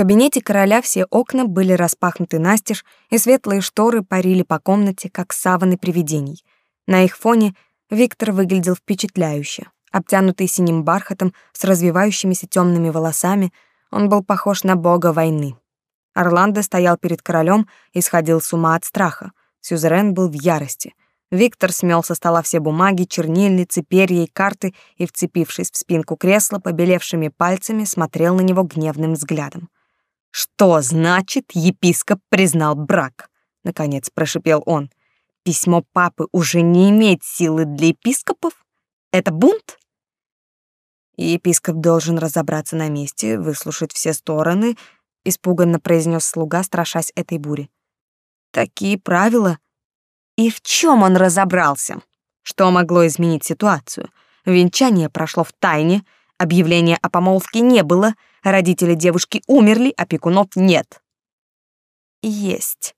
кабинете короля все окна были распахнуты настежь, и светлые шторы парили по комнате, как саваны привидений. На их фоне Виктор выглядел впечатляюще. Обтянутый синим бархатом, с развивающимися темными волосами, он был похож на бога войны. Орландо стоял перед королем и сходил с ума от страха. Сюзерен был в ярости. Виктор смел со стола все бумаги, чернильницы, перья и карты и, вцепившись в спинку кресла, побелевшими пальцами смотрел на него гневным взглядом. «Что значит, епископ признал брак?» — наконец прошипел он. «Письмо папы уже не имеет силы для епископов? Это бунт?» «Епископ должен разобраться на месте, выслушать все стороны», — испуганно произнес слуга, страшась этой бури. «Такие правила», и в чем он разобрался? Что могло изменить ситуацию? Венчание прошло в тайне, объявления о помолвке не было, родители девушки умерли, опекунов нет. Есть.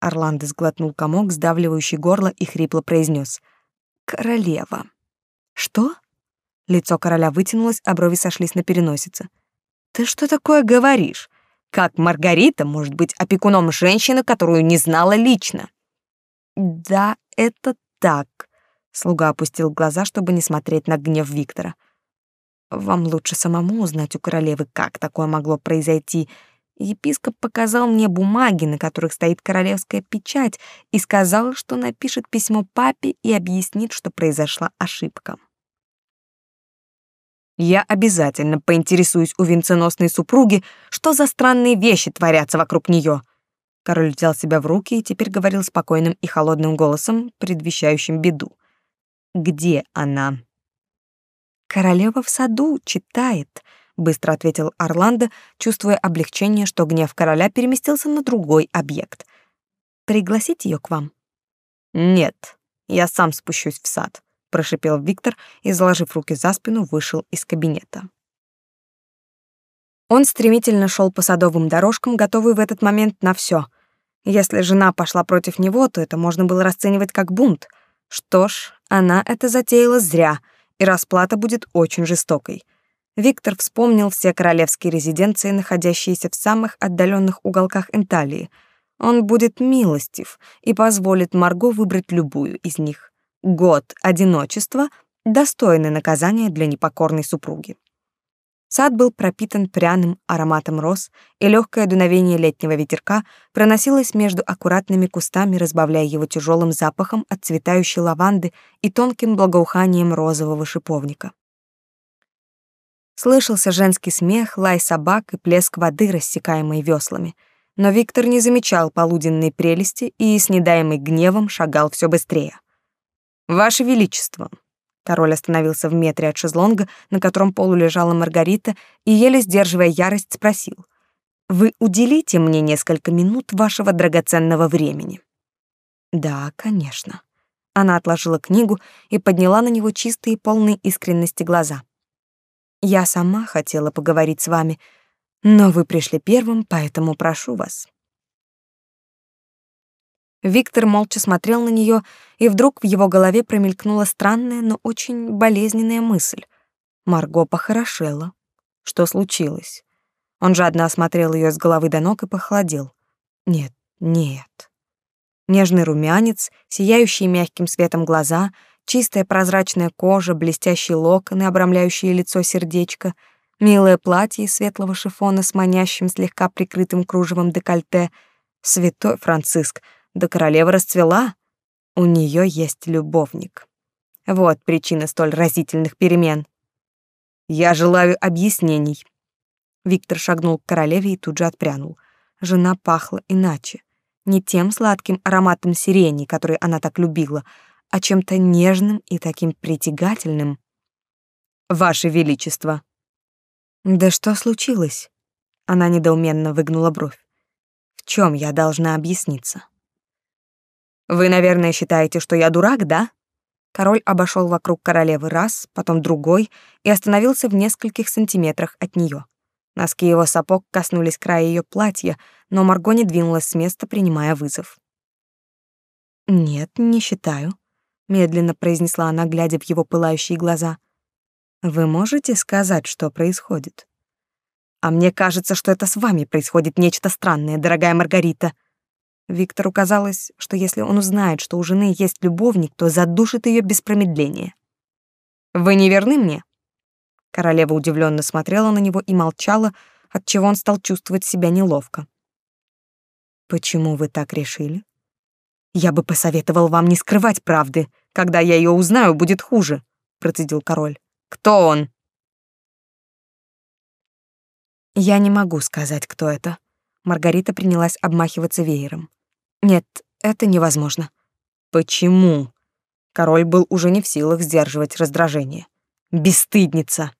Орландо сглотнул комок, сдавливающий горло, и хрипло произнес: «Королева». «Что?» Лицо короля вытянулось, а брови сошлись на переносице. «Ты что такое говоришь? Как Маргарита может быть опекуном женщины, которую не знала лично?» Да, это так. Слуга опустил глаза, чтобы не смотреть на гнев Виктора. Вам лучше самому узнать у королевы, как такое могло произойти. Епископ показал мне бумаги, на которых стоит королевская печать, и сказал, что напишет письмо папе и объяснит, что произошла ошибка. Я обязательно поинтересуюсь у венценосной супруги, что за странные вещи творятся вокруг нее. Король взял себя в руки и теперь говорил спокойным и холодным голосом, предвещающим беду. «Где она?» «Королева в саду читает», — быстро ответил Орландо, чувствуя облегчение, что гнев короля переместился на другой объект. «Пригласить ее к вам?» «Нет, я сам спущусь в сад», — прошипел Виктор и, заложив руки за спину, вышел из кабинета. Он стремительно шел по садовым дорожкам, готовый в этот момент на все. Если жена пошла против него, то это можно было расценивать как бунт. Что ж, она это затеяла зря, и расплата будет очень жестокой. Виктор вспомнил все королевские резиденции, находящиеся в самых отдаленных уголках Энталии. Он будет милостив и позволит Марго выбрать любую из них. Год одиночества — достойное наказание для непокорной супруги. Сад был пропитан пряным ароматом роз, и легкое дуновение летнего ветерка проносилось между аккуратными кустами, разбавляя его тяжелым запахом от цветающей лаванды и тонким благоуханием розового шиповника. Слышался женский смех, лай собак и плеск воды, рассекаемой веслами. Но Виктор не замечал полуденной прелести и, с недаемой гневом, шагал все быстрее. «Ваше Величество!» Король остановился в метре от шезлонга, на котором полулежала Маргарита, и, еле сдерживая ярость, спросил. «Вы уделите мне несколько минут вашего драгоценного времени?» «Да, конечно». Она отложила книгу и подняла на него чистые, полные искренности глаза. «Я сама хотела поговорить с вами, но вы пришли первым, поэтому прошу вас». Виктор молча смотрел на нее, и вдруг в его голове промелькнула странная, но очень болезненная мысль. Марго похорошела. Что случилось? Он жадно осмотрел ее с головы до ног и похолодел. Нет, нет. Нежный румянец, сияющие мягким светом глаза, чистая прозрачная кожа, блестящие локоны, обрамляющие лицо сердечко, милое платье из светлого шифона с манящим слегка прикрытым кружевом декольте. Святой Франциск — да королева расцвела. У нее есть любовник. Вот причина столь разительных перемен. Я желаю объяснений. Виктор шагнул к королеве и тут же отпрянул. Жена пахла иначе. Не тем сладким ароматом сирени, который она так любила, а чем-то нежным и таким притягательным. Ваше величество. Да что случилось? Она недоуменно выгнула бровь. В чем я должна объясниться? Вы, наверное, считаете, что я дурак, да? Король обошел вокруг королевы раз, потом другой и остановился в нескольких сантиметрах от нее. Носки его сапог коснулись края ее платья, но Марго не двинулась с места, принимая вызов. «Нет, не считаю», — медленно произнесла она, глядя в его пылающие глаза. «Вы можете сказать, что происходит?» А мне кажется, что это с вами происходит нечто странное, дорогая Маргарита. Виктору казалось, что если он узнает, что у жены есть любовник, то задушит ее без промедления. Вы не верны мне? Королева удивленно смотрела на него и молчала, отчего он стал чувствовать себя неловко. Почему вы так решили? Я бы посоветовал вам не скрывать правды. Когда я ее узнаю, будет хуже, процедил король. Кто он? Я не могу сказать, кто это. Маргарита принялась обмахиваться веером. Нет, это невозможно. Почему? Король был уже не в силах сдерживать раздражение. Бесстыдница.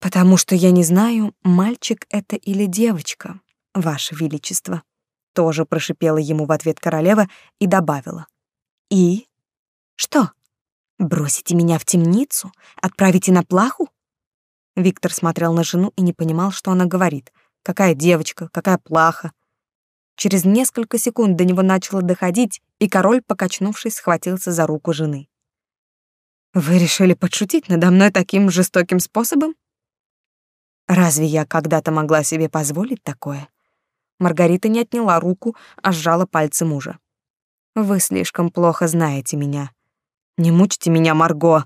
Потому что я не знаю, мальчик это или девочка, ваше величество. Тоже прошипела ему в ответ королева и добавила: "И что? Бросите меня в темницу, отправите на плаху?" Виктор смотрел на жену и не понимал, что она говорит. Какая девочка, какая плаха. Через несколько секунд до него начало доходить, и король, покачнувшись, схватился за руку жены. «Вы решили подшутить надо мной таким жестоким способом?» «Разве я когда-то могла себе позволить такое?» Маргарита не отняла руку, а сжала пальцы мужа. «Вы слишком плохо знаете меня. Не мучьте меня, Марго!»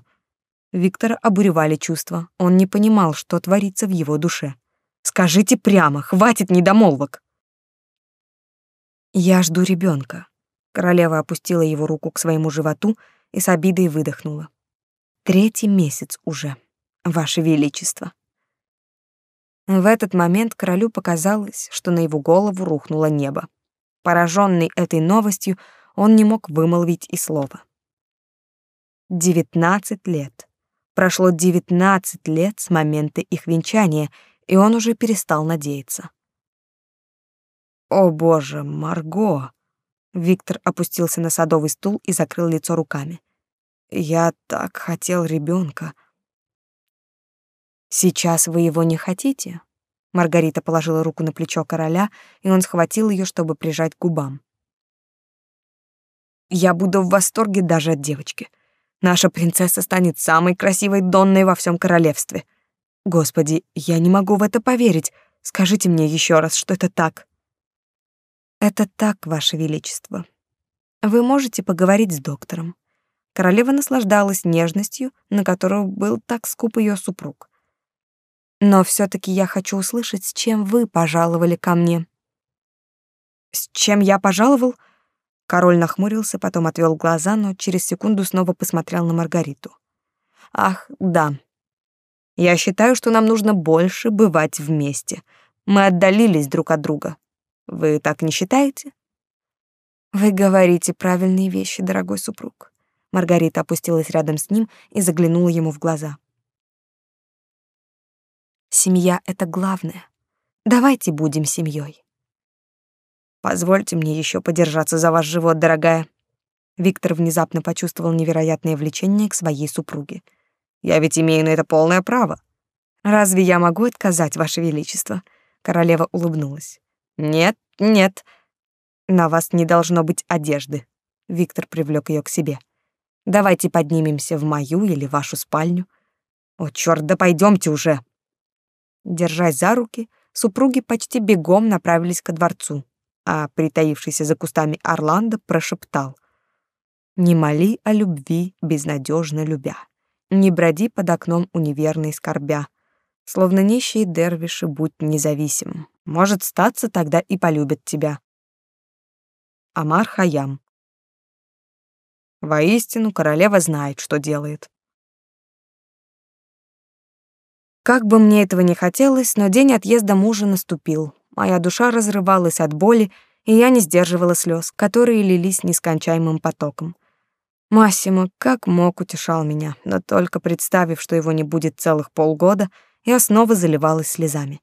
Виктора обуревали чувства. Он не понимал, что творится в его душе. «Скажите прямо, хватит недомолвок!» «Я жду ребенка. Королева опустила его руку к своему животу и с обидой выдохнула. «Третий месяц уже, Ваше Величество». В этот момент королю показалось, что на его голову рухнуло небо. Пораженный этой новостью, он не мог вымолвить и слова. Девятнадцать лет. Прошло девятнадцать лет с момента их венчания, и он уже перестал надеяться. «О, боже, Марго!» Виктор опустился на садовый стул и закрыл лицо руками. «Я так хотел ребенка. «Сейчас вы его не хотите?» Маргарита положила руку на плечо короля, и он схватил ее, чтобы прижать к губам. «Я буду в восторге даже от девочки. Наша принцесса станет самой красивой Донной во всем королевстве. Господи, я не могу в это поверить. Скажите мне еще раз, что это так. Это так, ваше величество. Вы можете поговорить с доктором. Королева наслаждалась нежностью, на которую был так скуп ее супруг. Но все таки я хочу услышать, с чем вы пожаловали ко мне. С чем я пожаловал? Король нахмурился, потом отвел глаза, но через секунду снова посмотрел на Маргариту. Ах, да. Я считаю, что нам нужно больше бывать вместе. Мы отдалились друг от друга. Вы так не считаете? Вы говорите правильные вещи, дорогой супруг. Маргарита опустилась рядом с ним и заглянула ему в глаза. Семья это главное. Давайте будем семьей. Позвольте мне еще подержаться за ваш живот, дорогая. Виктор внезапно почувствовал невероятное влечение к своей супруге. Я ведь имею на это полное право. Разве я могу отказать, ваше величество? Королева улыбнулась. Нет, нет. На вас не должно быть одежды. Виктор привлек ее к себе. Давайте поднимемся в мою или вашу спальню. О, черт, да пойдемте уже. Держась за руки, супруги почти бегом направились ко дворцу а притаившийся за кустами Орландо прошептал: "Не моли о любви, безнадежно любя. Не броди под окном у неверной скорбя. Словно нищие дервиши, будь независим. Может, статься тогда и полюбят тебя". Амар Хаям. Воистину, королева знает, что делает. Как бы мне этого не хотелось, но день отъезда мужа наступил. Моя душа разрывалась от боли, и я не сдерживала слез, которые лились нескончаемым потоком. Массимо как мог утешал меня, но только представив, что его не будет целых полгода, я снова заливалась слезами.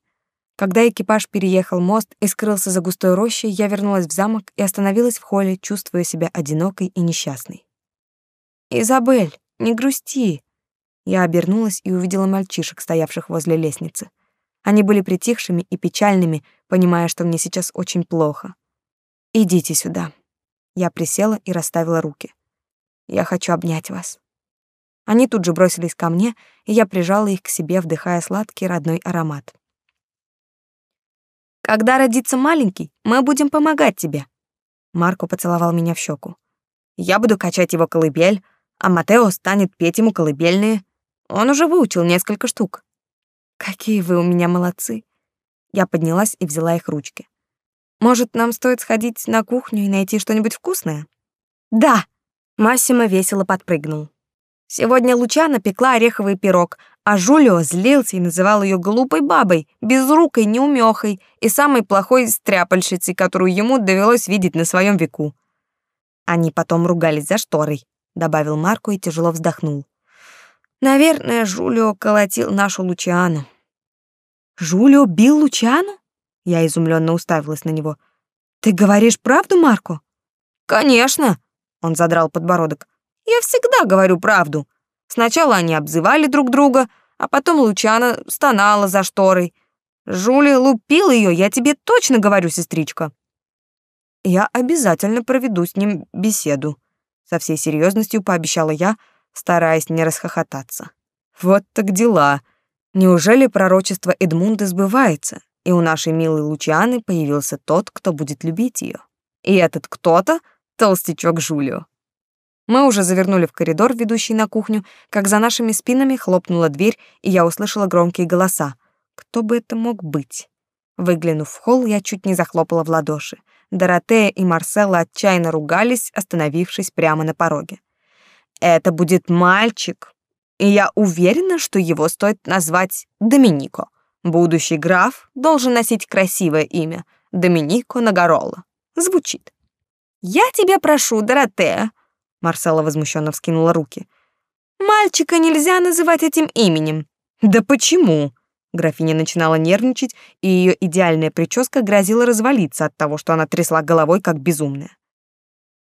Когда экипаж переехал мост и скрылся за густой рощей, я вернулась в замок и остановилась в холле, чувствуя себя одинокой и несчастной. «Изабель, не грусти!» Я обернулась и увидела мальчишек, стоявших возле лестницы. Они были притихшими и печальными, понимая, что мне сейчас очень плохо. «Идите сюда». Я присела и расставила руки. «Я хочу обнять вас». Они тут же бросились ко мне, и я прижала их к себе, вдыхая сладкий родной аромат. Когда родится маленький, мы будем помогать тебе. Марко поцеловал меня в щеку. Я буду качать его колыбель, а Матео станет петь ему колыбельные. Он уже выучил несколько штук. Какие вы у меня молодцы. Я поднялась и взяла их ручки. Может, нам стоит сходить на кухню и найти что-нибудь вкусное? Да. Массимо весело подпрыгнул. Сегодня Лучана пекла ореховый пирог, а Жулио злился и называл ее глупой бабой, безрукой, неумехой и самой плохой стряпальщицей, которую ему довелось видеть на своем веку. Они потом ругались за шторой, добавил Марко и тяжело вздохнул. Наверное, Жулио колотил нашу Лучану. Жулио бил Лучану? Я изумленно уставилась на него. Ты говоришь правду, Марко? Конечно, он задрал подбородок. Я всегда говорю правду. Сначала они обзывали друг друга, а потом Лучана стонала за шторой. Жули лупил ее, я тебе точно говорю, сестричка. Я обязательно проведу с ним беседу, со всей серьезностью пообещала я, стараясь не расхохотаться. Вот так дела. Неужели пророчество Эдмунда сбывается, и у нашей милой Лучианы появился тот, кто будет любить ее? И этот кто-то — толстячок Жулио. Мы уже завернули в коридор, ведущий на кухню, как за нашими спинами хлопнула дверь, и я услышала громкие голоса. Кто бы это мог быть? Выглянув в холл, я чуть не захлопала в ладоши. Доротея и Марселла отчаянно ругались, остановившись прямо на пороге. «Это будет мальчик, и я уверена, что его стоит назвать Доминико. Будущий граф должен носить красивое имя — Доминико Нагарола. Звучит. «Я тебя прошу, Доротея», Марсела возмущенно вскинула руки. Мальчика нельзя называть этим именем. Да почему? Графиня начинала нервничать, и ее идеальная прическа грозила развалиться от того, что она трясла головой как безумная.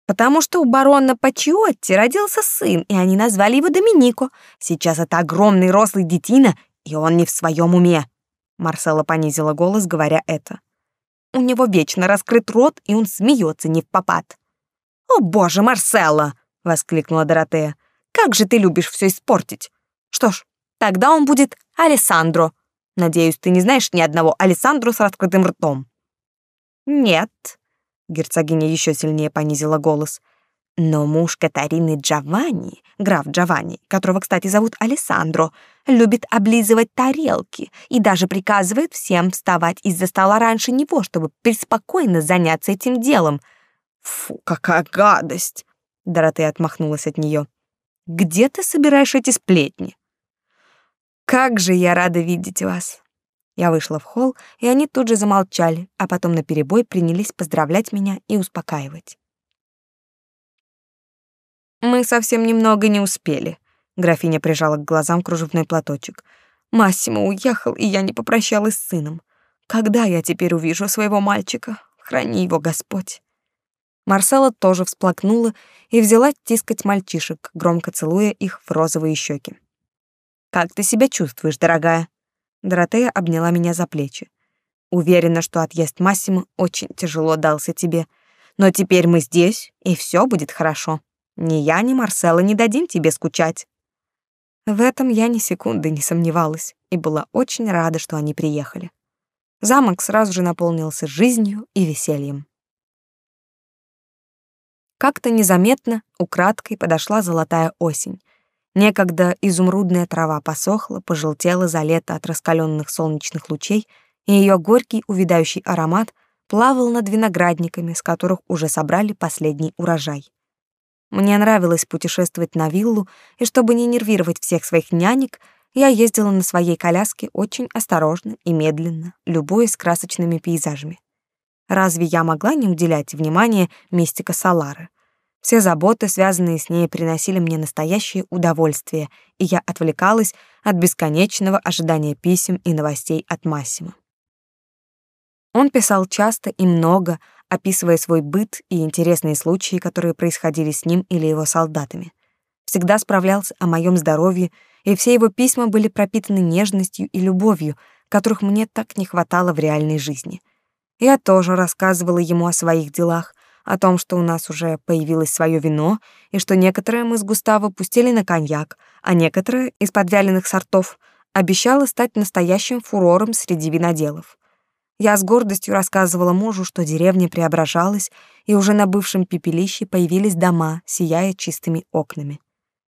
Потому что у барона Пачиотти родился сын, и они назвали его Доминико. Сейчас это огромный рослый детина, и он не в своем уме. Марсела понизила голос, говоря это. У него вечно раскрыт рот, и он смеется не в попад. «О, боже, Марселла!» — воскликнула Доротея. «Как же ты любишь все испортить! Что ж, тогда он будет Алессандро. Надеюсь, ты не знаешь ни одного Алессандро с раскрытым ртом». «Нет», — герцогиня еще сильнее понизила голос. «Но муж Катарины Джованни, граф Джованни, которого, кстати, зовут Алессандро, любит облизывать тарелки и даже приказывает всем вставать из-за стола раньше него, чтобы преспокойно заняться этим делом. Фу, какая гадость!» Доротея отмахнулась от нее. Где ты собираешь эти сплетни? Как же я рада видеть вас. Я вышла в холл, и они тут же замолчали, а потом наперебой принялись поздравлять меня и успокаивать. Мы совсем немного не успели. Графиня прижала к глазам кружевной платочек. Массимо уехал, и я не попрощалась с сыном. Когда я теперь увижу своего мальчика? Храни его Господь. Марсела тоже всплакнула и взяла тискать мальчишек, громко целуя их в розовые щеки. «Как ты себя чувствуешь, дорогая?» Доротея обняла меня за плечи. «Уверена, что отъезд Массимо очень тяжело дался тебе. Но теперь мы здесь, и все будет хорошо. Ни я, ни Марсела не дадим тебе скучать». В этом я ни секунды не сомневалась и была очень рада, что они приехали. Замок сразу же наполнился жизнью и весельем. Как-то незаметно, украдкой подошла золотая осень. Некогда изумрудная трава посохла, пожелтела за лето от раскаленных солнечных лучей, и ее горький увядающий аромат плавал над виноградниками, с которых уже собрали последний урожай. Мне нравилось путешествовать на виллу, и чтобы не нервировать всех своих нянек, я ездила на своей коляске очень осторожно и медленно, любуясь красочными пейзажами. Разве я могла не уделять внимания мистика Салары? Все заботы, связанные с ней, приносили мне настоящее удовольствие, и я отвлекалась от бесконечного ожидания писем и новостей от Массима. Он писал часто и много, описывая свой быт и интересные случаи, которые происходили с ним или его солдатами. Всегда справлялся о моем здоровье, и все его письма были пропитаны нежностью и любовью, которых мне так не хватало в реальной жизни — я тоже рассказывала ему о своих делах, о том, что у нас уже появилось свое вино, и что некоторые мы с Густаво пустили на коньяк, а некоторые из подвяленных сортов обещало стать настоящим фурором среди виноделов. Я с гордостью рассказывала мужу, что деревня преображалась, и уже на бывшем пепелище появились дома, сияя чистыми окнами.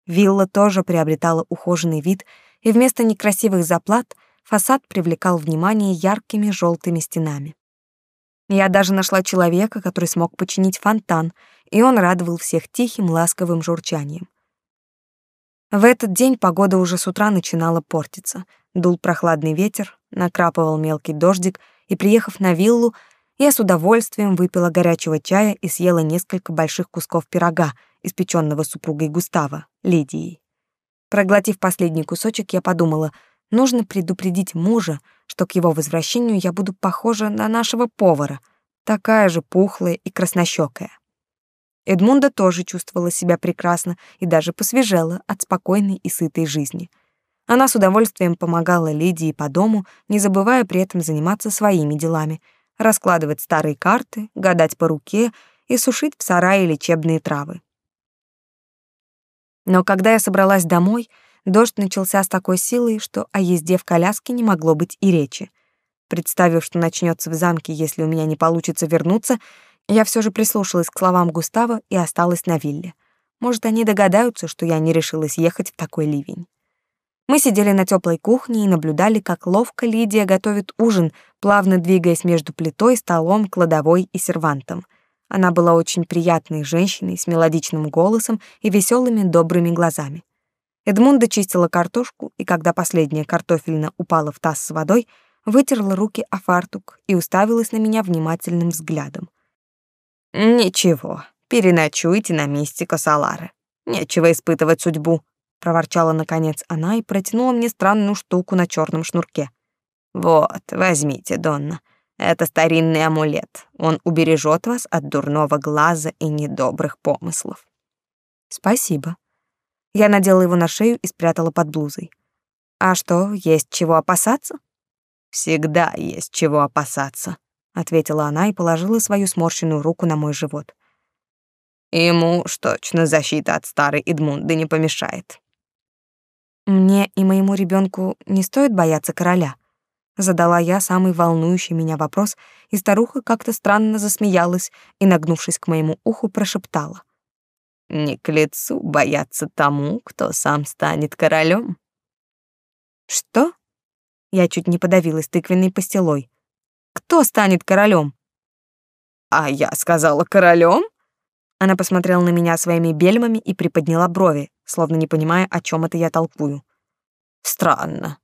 Вилла тоже приобретала ухоженный вид, и вместо некрасивых заплат фасад привлекал внимание яркими желтыми стенами. Я даже нашла человека, который смог починить фонтан, и он радовал всех тихим, ласковым журчанием. В этот день погода уже с утра начинала портиться. Дул прохладный ветер, накрапывал мелкий дождик, и, приехав на виллу, я с удовольствием выпила горячего чая и съела несколько больших кусков пирога, испеченного супругой Густава, Лидией. Проглотив последний кусочек, я подумала, нужно предупредить мужа, что к его возвращению я буду похожа на нашего повара, такая же пухлая и краснощёкая. Эдмунда тоже чувствовала себя прекрасно и даже посвежела от спокойной и сытой жизни — она с удовольствием помогала Лидии по дому, не забывая при этом заниматься своими делами, раскладывать старые карты, гадать по руке и сушить в сарае лечебные травы. Но когда я собралась домой, дождь начался с такой силой, что о езде в коляске не могло быть и речи. Представив, что начнется в замке, если у меня не получится вернуться, я все же прислушалась к словам Густава и осталась на вилле. Может, они догадаются, что я не решилась ехать в такой ливень. Мы сидели на теплой кухне и наблюдали, как ловко Лидия готовит ужин, плавно двигаясь между плитой, столом, кладовой и сервантом. Она была очень приятной женщиной с мелодичным голосом и веселыми добрыми глазами. Эдмунда чистила картошку, и когда последняя картофельна упала в таз с водой, вытерла руки о фартук и уставилась на меня внимательным взглядом. «Ничего, переночуйте на месте Косалары. Нечего испытывать судьбу», проворчала наконец она и протянула мне странную штуку на черном шнурке. Вот, возьмите, Донна. Это старинный амулет. Он убережет вас от дурного глаза и недобрых помыслов. Спасибо. Я надела его на шею и спрятала под блузой. А что, есть чего опасаться? Всегда есть чего опасаться, ответила она и положила свою сморщенную руку на мой живот. Ему уж точно защита от старой Эдмунды не помешает. Мне и моему ребенку не стоит бояться короля. Задала я самый волнующий меня вопрос, и старуха как-то странно засмеялась и, нагнувшись к моему уху, прошептала: "Не к лицу бояться тому, кто сам станет королем. Что? Я чуть не подавилась тыквенной пастилой. Кто станет королем? А я сказала королем? Она посмотрела на меня своими бельмами и приподняла брови, словно не понимая, о чем это я толкую. Странно.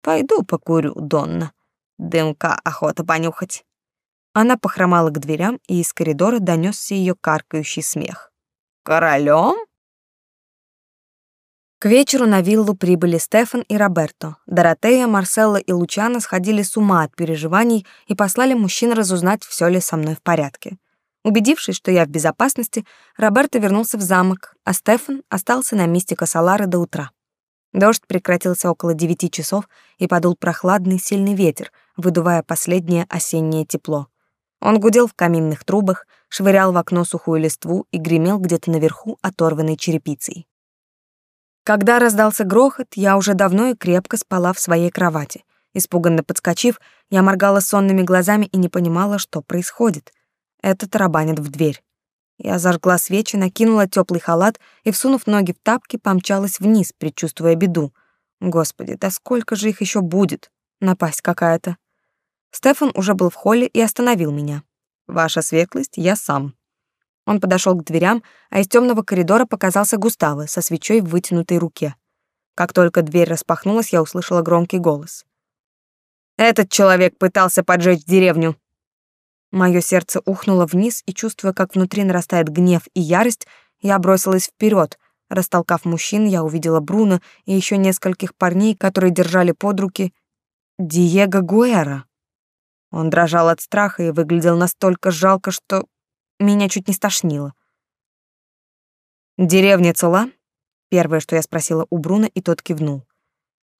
Пойду покурю, Донна. Дымка охота понюхать. Она похромала к дверям, и из коридора донесся ее каркающий смех. Королем? К вечеру на виллу прибыли Стефан и Роберто. Доротея, Марселла и Лучано сходили с ума от переживаний и послали мужчин разузнать, все ли со мной в порядке. Убедившись, что я в безопасности, Роберто вернулся в замок, а Стефан остался на месте Касалары до утра. Дождь прекратился около девяти часов, и подул прохладный сильный ветер, выдувая последнее осеннее тепло. Он гудел в каминных трубах, швырял в окно сухую листву и гремел где-то наверху оторванной черепицей. Когда раздался грохот, я уже давно и крепко спала в своей кровати. Испуганно подскочив, я моргала сонными глазами и не понимала, что происходит — это тарабанит в дверь. Я зажгла свечи, накинула теплый халат и, всунув ноги в тапки, помчалась вниз, предчувствуя беду. Господи, да сколько же их еще будет? Напасть какая-то. Стефан уже был в холле и остановил меня. «Ваша светлость, я сам». Он подошел к дверям, а из темного коридора показался Густаво со свечой в вытянутой руке. Как только дверь распахнулась, я услышала громкий голос. «Этот человек пытался поджечь деревню. Мое сердце ухнуло вниз, и, чувствуя, как внутри нарастает гнев и ярость, я бросилась вперед. Растолкав мужчин, я увидела Бруно и еще нескольких парней, которые держали под руки Диего Гуэра. Он дрожал от страха и выглядел настолько жалко, что меня чуть не стошнило. «Деревня цела?» — первое, что я спросила у Бруно, и тот кивнул.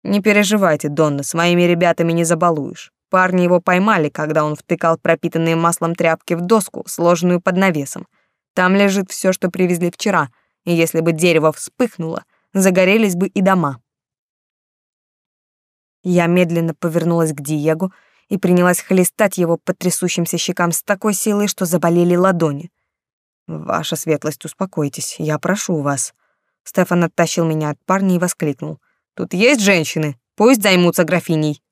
«Не переживайте, Донна, с моими ребятами не забалуешь. Парни его поймали, когда он втыкал пропитанные маслом тряпки в доску, сложенную под навесом. Там лежит все, что привезли вчера, и если бы дерево вспыхнуло, загорелись бы и дома. Я медленно повернулась к Диего, и принялась хлестать его по трясущимся щекам с такой силой, что заболели ладони. «Ваша светлость, успокойтесь, я прошу вас». Стефан оттащил меня от парня и воскликнул. «Тут есть женщины? Пусть займутся графиней».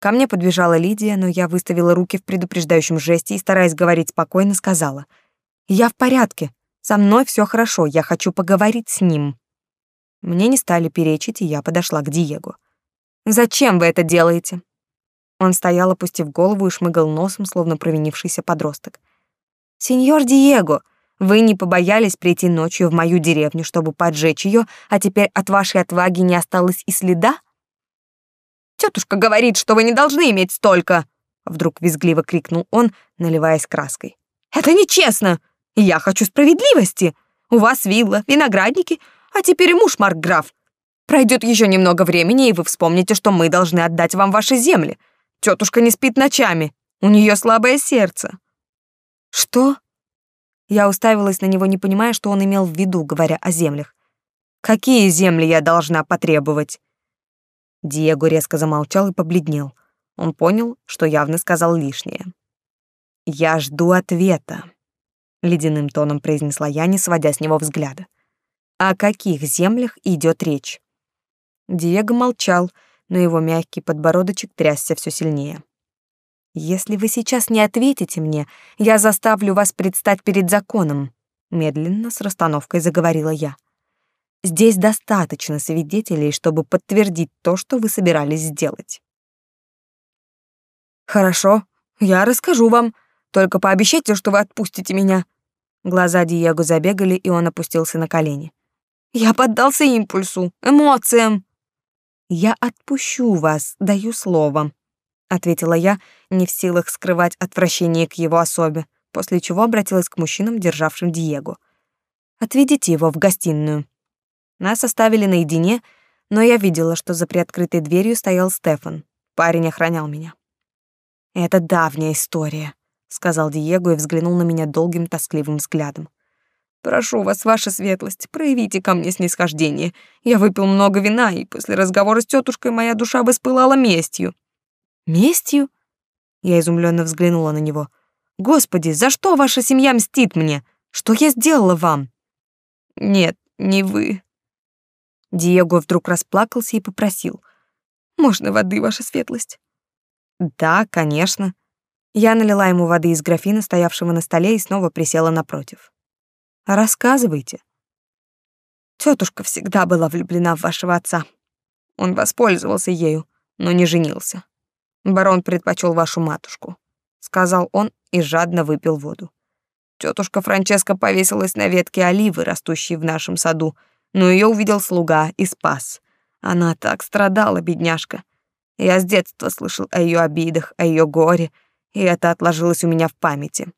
Ко мне подбежала Лидия, но я выставила руки в предупреждающем жесте и, стараясь говорить спокойно, сказала. «Я в порядке. Со мной все хорошо. Я хочу поговорить с ним». Мне не стали перечить, и я подошла к Диего. «Зачем вы это делаете?» Он стоял, опустив голову и шмыгал носом, словно провинившийся подросток. «Сеньор Диего, вы не побоялись прийти ночью в мою деревню, чтобы поджечь ее, а теперь от вашей отваги не осталось и следа?» «Тетушка говорит, что вы не должны иметь столько!» Вдруг визгливо крикнул он, наливаясь краской. «Это нечестно! Я хочу справедливости! У вас вилла, виноградники, а теперь и муж Маркграф. Пройдет еще немного времени, и вы вспомните, что мы должны отдать вам ваши земли. Тетушка не спит ночами, у нее слабое сердце». «Что?» Я уставилась на него, не понимая, что он имел в виду, говоря о землях. «Какие земли я должна потребовать?» Диего резко замолчал и побледнел. Он понял, что явно сказал лишнее. «Я жду ответа», — ледяным тоном произнесла я, не сводя с него взгляда. «О каких землях идет речь?» Диего молчал, но его мягкий подбородочек трясся все сильнее. Если вы сейчас не ответите мне, я заставлю вас предстать перед законом, медленно с расстановкой заговорила я. Здесь достаточно свидетелей, чтобы подтвердить то, что вы собирались сделать. Хорошо, я расскажу вам. Только пообещайте, что вы отпустите меня. Глаза Диего забегали, и он опустился на колени. Я поддался импульсу, эмоциям. Я отпущу вас, даю слово ответила я, не в силах скрывать отвращение к его особе, после чего обратилась к мужчинам, державшим Диего. Отведите его в гостиную. Нас оставили наедине, но я видела, что за приоткрытой дверью стоял Стефан. Парень охранял меня. Это давняя история, сказал Диего и взглянул на меня долгим тоскливым взглядом. Прошу вас, ваша светлость, проявите ко мне снисхождение. Я выпил много вина, и после разговора с тетушкой моя душа воспылала местью. Местью? Я изумленно взглянула на него. Господи, за что ваша семья мстит мне? Что я сделала вам? Нет, не вы. Диего вдруг расплакался и попросил: "Можно воды, ваша светлость?" "Да, конечно." Я налила ему воды из графина, стоявшего на столе, и снова присела напротив. "Рассказывайте." Тетушка всегда была влюблена в вашего отца. Он воспользовался ею, но не женился. Барон предпочел вашу матушку, сказал он и жадно выпил воду. Тетушка Франческа повесилась на ветке оливы, растущей в нашем саду, но ее увидел слуга и спас. Она так страдала, бедняжка. Я с детства слышал о ее обидах, о ее горе, и это отложилось у меня в памяти.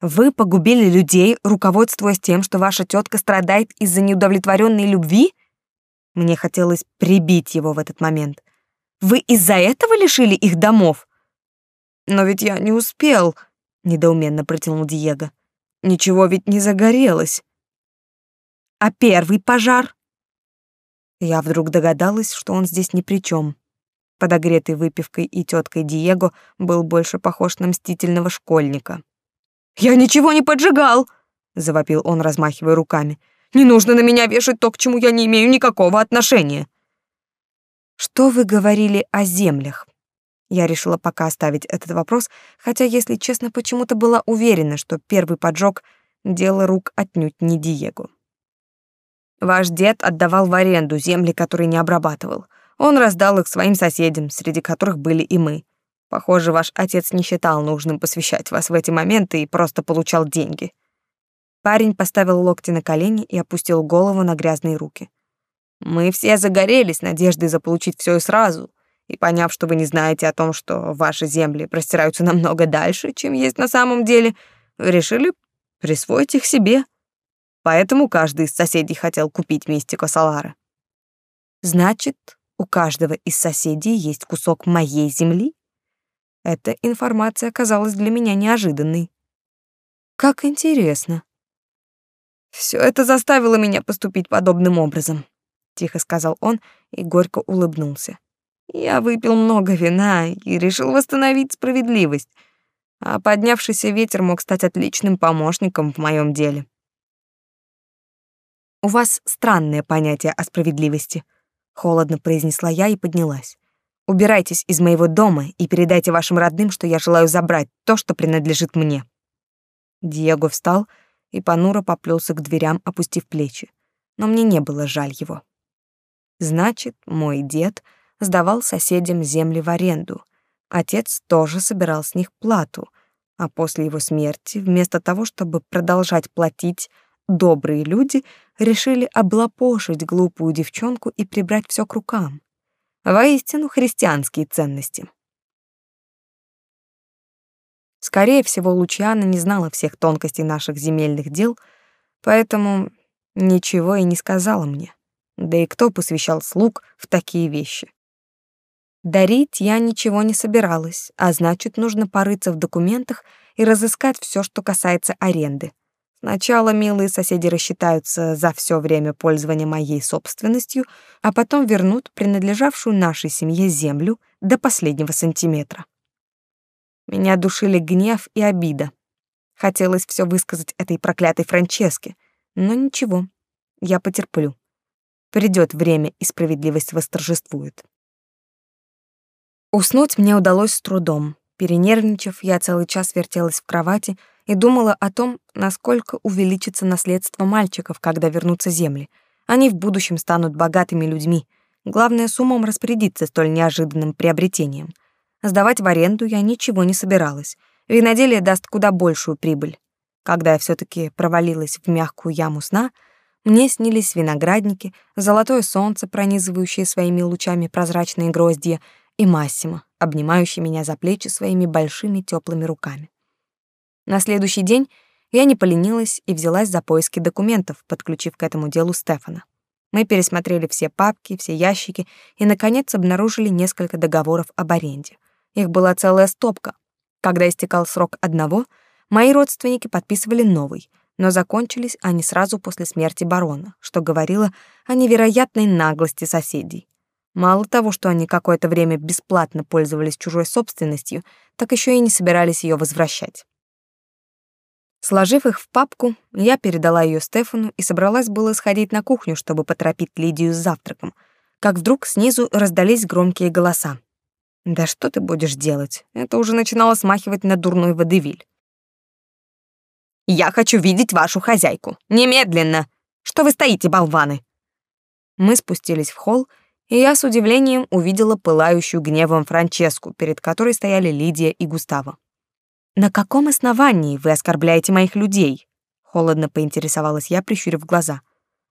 Вы погубили людей, руководствуясь тем, что ваша тетка страдает из-за неудовлетворенной любви? Мне хотелось прибить его в этот момент. Вы из-за этого лишили их домов? Но ведь я не успел, недоуменно протянул Диего. Ничего ведь не загорелось. А первый пожар? Я вдруг догадалась, что он здесь ни при чем. Подогретый выпивкой и теткой Диего был больше похож на мстительного школьника. «Я ничего не поджигал!» — завопил он, размахивая руками. «Не нужно на меня вешать то, к чему я не имею никакого отношения!» Что вы говорили о землях? Я решила пока оставить этот вопрос, хотя, если честно, почему-то была уверена, что первый поджог — дело рук отнюдь не Диего. Ваш дед отдавал в аренду земли, которые не обрабатывал. Он раздал их своим соседям, среди которых были и мы. Похоже, ваш отец не считал нужным посвящать вас в эти моменты и просто получал деньги. Парень поставил локти на колени и опустил голову на грязные руки. Мы все загорелись надеждой заполучить все и сразу, и поняв, что вы не знаете о том, что ваши земли простираются намного дальше, чем есть на самом деле, решили присвоить их себе. Поэтому каждый из соседей хотел купить мистико Салара. Значит, у каждого из соседей есть кусок моей земли? Эта информация оказалась для меня неожиданной. Как интересно. Все это заставило меня поступить подобным образом тихо сказал он и горько улыбнулся. Я выпил много вина и решил восстановить справедливость, а поднявшийся ветер мог стать отличным помощником в моем деле. У вас странное понятие о справедливости, холодно произнесла я и поднялась. Убирайтесь из моего дома и передайте вашим родным, что я желаю забрать то, что принадлежит мне. Диего встал и понуро поплелся к дверям, опустив плечи. Но мне не было жаль его. Значит, мой дед сдавал соседям земли в аренду. Отец тоже собирал с них плату, а после его смерти, вместо того, чтобы продолжать платить, добрые люди решили облапошить глупую девчонку и прибрать все к рукам. Воистину христианские ценности. Скорее всего, Лучиана не знала всех тонкостей наших земельных дел, поэтому ничего и не сказала мне. Да и кто посвящал слуг в такие вещи? Дарить я ничего не собиралась, а значит, нужно порыться в документах и разыскать все, что касается аренды. Сначала милые соседи рассчитаются за все время пользования моей собственностью, а потом вернут принадлежавшую нашей семье землю до последнего сантиметра. Меня душили гнев и обида. Хотелось все высказать этой проклятой Франческе, но ничего, я потерплю. Придет время, и справедливость восторжествует. Уснуть мне удалось с трудом. Перенервничав, я целый час вертелась в кровати и думала о том, насколько увеличится наследство мальчиков, когда вернутся земли. Они в будущем станут богатыми людьми. Главное, с умом распорядиться столь неожиданным приобретением — Сдавать в аренду я ничего не собиралась. Виноделие даст куда большую прибыль. Когда я все таки провалилась в мягкую яму сна, мне снились виноградники, золотое солнце, пронизывающее своими лучами прозрачные гроздья, и Массимо, обнимающий меня за плечи своими большими теплыми руками. На следующий день я не поленилась и взялась за поиски документов, подключив к этому делу Стефана. Мы пересмотрели все папки, все ящики и, наконец, обнаружили несколько договоров об аренде — их была целая стопка. Когда истекал срок одного, мои родственники подписывали новый, но закончились они сразу после смерти барона, что говорило о невероятной наглости соседей. Мало того, что они какое-то время бесплатно пользовались чужой собственностью, так еще и не собирались ее возвращать. Сложив их в папку, я передала ее Стефану и собралась было сходить на кухню, чтобы поторопить Лидию с завтраком, как вдруг снизу раздались громкие голоса. Да что ты будешь делать? Это уже начинало смахивать на дурной водевиль. Я хочу видеть вашу хозяйку. Немедленно. Что вы стоите, болваны? Мы спустились в холл, и я с удивлением увидела пылающую гневом Франческу, перед которой стояли Лидия и Густаво. На каком основании вы оскорбляете моих людей? Холодно поинтересовалась я, прищурив глаза.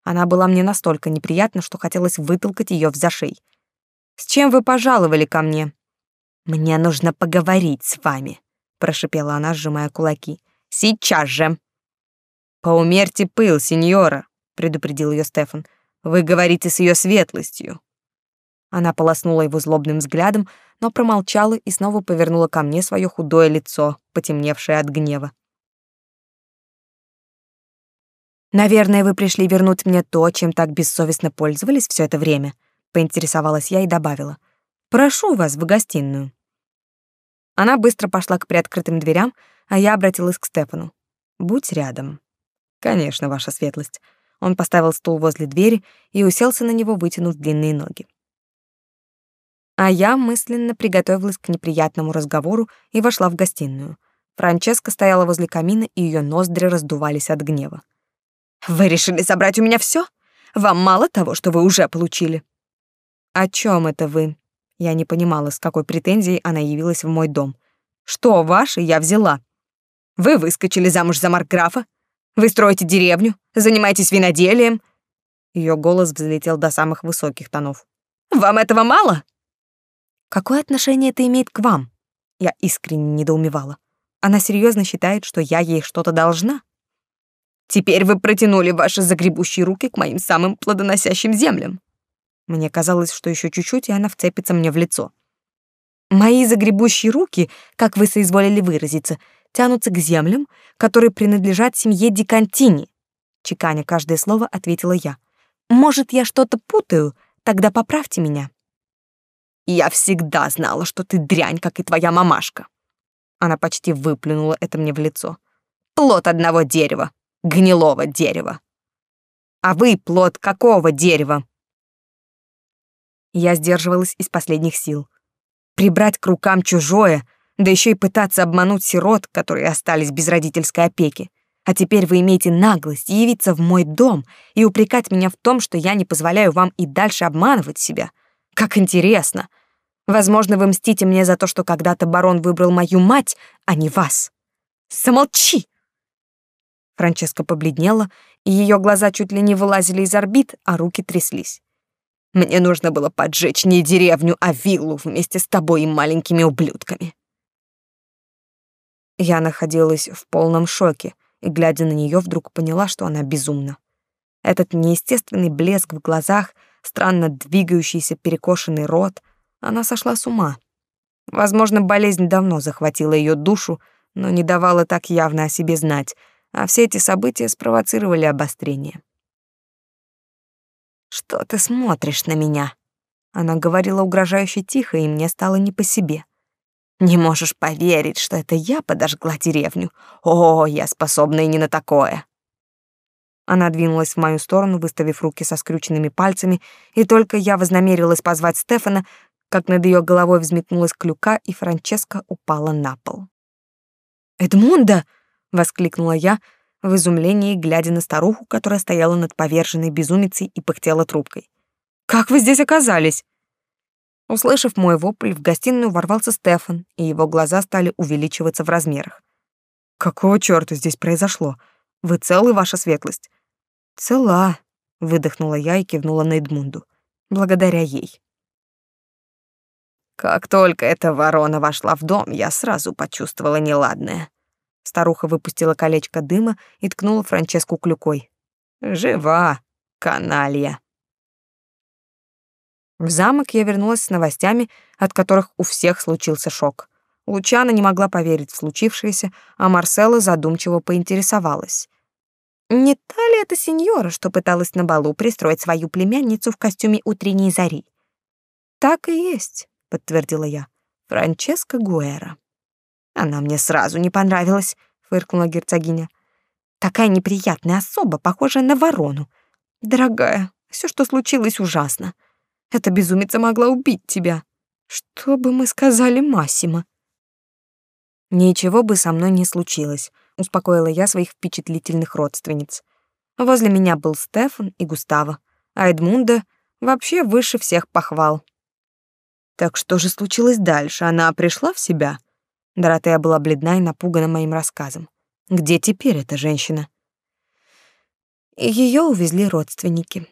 Она была мне настолько неприятна, что хотелось вытолкать ее в зашей. С чем вы пожаловали ко мне? «Мне нужно поговорить с вами», — прошипела она, сжимая кулаки. «Сейчас же!» «Поумерьте пыл, сеньора», — предупредил ее Стефан. «Вы говорите с ее светлостью». Она полоснула его злобным взглядом, но промолчала и снова повернула ко мне свое худое лицо, потемневшее от гнева. «Наверное, вы пришли вернуть мне то, чем так бессовестно пользовались все это время», — поинтересовалась я и добавила. «Прошу вас в гостиную». Она быстро пошла к приоткрытым дверям, а я обратилась к Стефану. «Будь рядом». «Конечно, ваша светлость». Он поставил стул возле двери и уселся на него, вытянув длинные ноги. А я мысленно приготовилась к неприятному разговору и вошла в гостиную. Франческа стояла возле камина, и ее ноздри раздувались от гнева. «Вы решили забрать у меня все? Вам мало того, что вы уже получили?» «О чем это вы?» Я не понимала, с какой претензией она явилась в мой дом. «Что ваше я взяла?» «Вы выскочили замуж за Маркграфа? Вы строите деревню? Занимаетесь виноделием?» Ее голос взлетел до самых высоких тонов. «Вам этого мало?» «Какое отношение это имеет к вам?» Я искренне недоумевала. Она серьезно считает, что я ей что-то должна? Теперь вы протянули ваши загребущие руки к моим самым плодоносящим землям. Мне казалось, что еще чуть-чуть, и она вцепится мне в лицо. Мои загребущие руки, как вы соизволили выразиться, тянутся к землям, которые принадлежат семье Дикантини. Чеканя каждое слово, ответила я. Может, я что-то путаю? Тогда поправьте меня. Я всегда знала, что ты дрянь, как и твоя мамашка. Она почти выплюнула это мне в лицо. Плод одного дерева, гнилого дерева. А вы плод какого дерева? Я сдерживалась из последних сил. Прибрать к рукам чужое, да еще и пытаться обмануть сирот, которые остались без родительской опеки. А теперь вы имеете наглость явиться в мой дом и упрекать меня в том, что я не позволяю вам и дальше обманывать себя. Как интересно. Возможно, вы мстите мне за то, что когда-то барон выбрал мою мать, а не вас. Замолчи!» Франческа побледнела, и ее глаза чуть ли не вылазили из орбит, а руки тряслись. «Мне нужно было поджечь не деревню, а виллу вместе с тобой и маленькими ублюдками». Я находилась в полном шоке — и, глядя на нее, вдруг поняла, что она безумна. Этот неестественный блеск в глазах, странно двигающийся перекошенный рот, она сошла с ума. Возможно, болезнь давно захватила ее душу, но не давала так явно о себе знать, а все эти события спровоцировали обострение. «Что ты смотришь на меня?» Она говорила угрожающе тихо, и мне стало не по себе. Не можешь поверить, что это я подожгла деревню. О, я способна и не на такое. Она двинулась в мою сторону, выставив руки со скрюченными пальцами, и только я вознамерилась позвать Стефана, как над ее головой взметнулась клюка, и Франческа упала на пол. «Эдмунда!» — воскликнула я, в изумлении глядя на старуху, которая стояла над поверженной безумицей и пыхтела трубкой. «Как вы здесь оказались?» Услышав мой вопль, в гостиную ворвался Стефан, и его глаза стали увеличиваться в размерах. «Какого чёрта здесь произошло? Вы целы, ваша светлость?» «Цела», — выдохнула я и кивнула на Эдмунду. «Благодаря ей». Как только эта ворона вошла в дом, я сразу почувствовала неладное. Старуха выпустила колечко дыма и ткнула Франческу клюкой. «Жива, каналья!» В замок я вернулась с новостями, от которых у всех случился шок. Лучана не могла поверить в случившееся, а Марсела задумчиво поинтересовалась. Не та ли это сеньора, что пыталась на балу пристроить свою племянницу в костюме утренней зари? Так и есть, подтвердила я. Франческа Гуэра. Она мне сразу не понравилась, фыркнула герцогиня. Такая неприятная особа, похожая на ворону. Дорогая, все, что случилось, ужасно. Эта безумица могла убить тебя. Что бы мы сказали Массимо? Ничего бы со мной не случилось, успокоила я своих впечатлительных родственниц. Возле меня был Стефан и Густаво, а Эдмунда вообще выше всех похвал. Так что же случилось дальше? Она пришла в себя? Доротея была бледна и напугана моим рассказом. Где теперь эта женщина? Ее увезли родственники.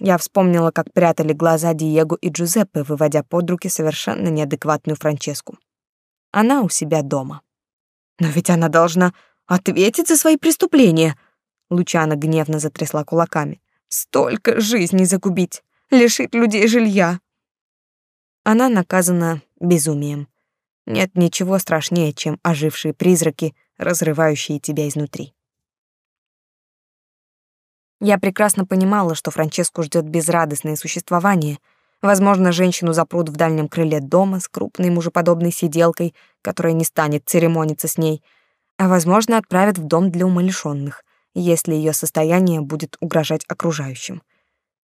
Я вспомнила, как прятали глаза Диего и Джузеппе, выводя под руки совершенно неадекватную Франческу. Она у себя дома. Но ведь она должна ответить за свои преступления. Лучана гневно затрясла кулаками. Столько жизней загубить, лишить людей жилья. Она наказана безумием. Нет ничего страшнее, чем ожившие призраки, разрывающие тебя изнутри. Я прекрасно понимала, что Франческу ждет безрадостное существование. Возможно, женщину запрут в дальнем крыле дома с крупной мужеподобной сиделкой, которая не станет церемониться с ней, а, возможно, отправят в дом для умалишенных, если ее состояние будет угрожать окружающим.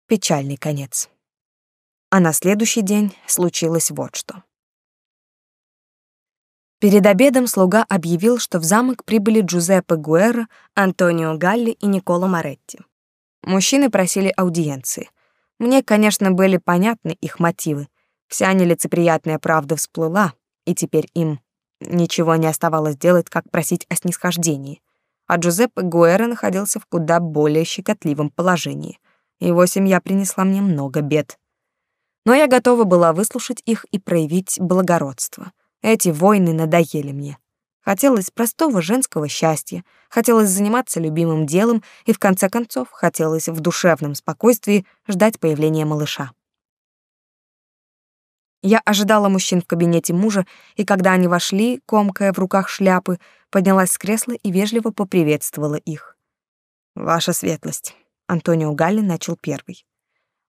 Печальный конец. А на следующий день случилось вот что. Перед обедом слуга объявил, что в замок прибыли Джузеппе Гуэра, Антонио Галли и Никола Моретти. Мужчины просили аудиенции. Мне, конечно, были понятны их мотивы. Вся нелицеприятная правда всплыла, и теперь им ничего не оставалось делать, как просить о снисхождении. А Джузеппе Гуэра находился в куда более щекотливом положении. Его семья принесла мне много бед. Но я готова была выслушать их и проявить благородство. Эти войны надоели мне. Хотелось простого женского счастья, хотелось заниматься любимым делом и, в конце концов, хотелось в душевном спокойствии ждать появления малыша. Я ожидала мужчин в кабинете мужа, и когда они вошли, комкая в руках шляпы, поднялась с кресла и вежливо поприветствовала их. «Ваша светлость», — Антонио Галли начал первый.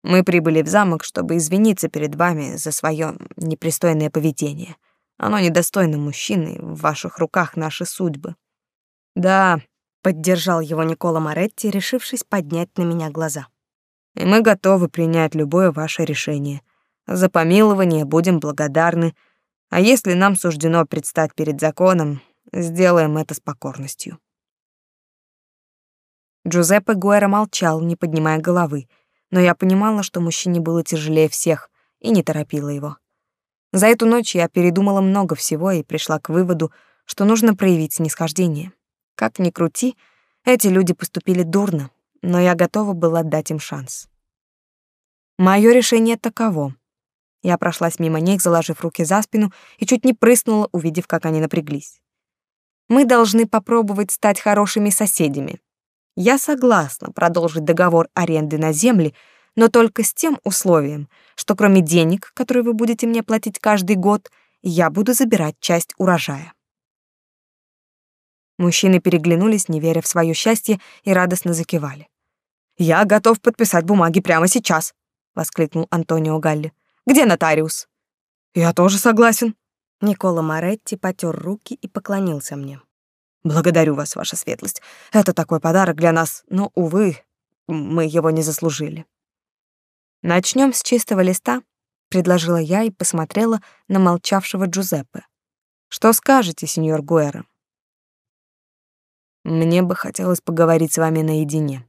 Мы прибыли в замок, чтобы извиниться перед вами за свое непристойное поведение. Оно недостойно мужчины, в ваших руках наши судьбы. Да, поддержал его Никола Моретти, решившись поднять на меня глаза. И мы готовы принять любое ваше решение. За помилование будем благодарны, а если нам суждено предстать перед законом, сделаем это с покорностью. Джузеппе Гуэра молчал, не поднимая головы, но я понимала, что мужчине было тяжелее всех, и не торопила его. За эту ночь я передумала много всего и пришла к выводу, что нужно проявить снисхождение. Как ни крути, эти люди поступили дурно, но я готова была дать им шанс. Мое решение таково. Я прошлась мимо них, заложив руки за спину, и чуть не прыснула, увидев, как они напряглись. Мы должны попробовать стать хорошими соседями, я согласна продолжить договор аренды на земли, но только с тем условием, что кроме денег, которые вы будете мне платить каждый год, я буду забирать часть урожая. Мужчины переглянулись, не веря в свое счастье, и радостно закивали. «Я готов подписать бумаги прямо сейчас», — воскликнул Антонио Галли. «Где нотариус?» «Я тоже согласен». Никола Моретти потер руки и поклонился мне. Благодарю вас, ваша светлость. Это такой подарок для нас, но, увы, мы его не заслужили. Начнем с чистого листа, предложила я и посмотрела на молчавшего Джузеппе. Что скажете, сеньор Гуэра? Мне бы хотелось поговорить с вами наедине,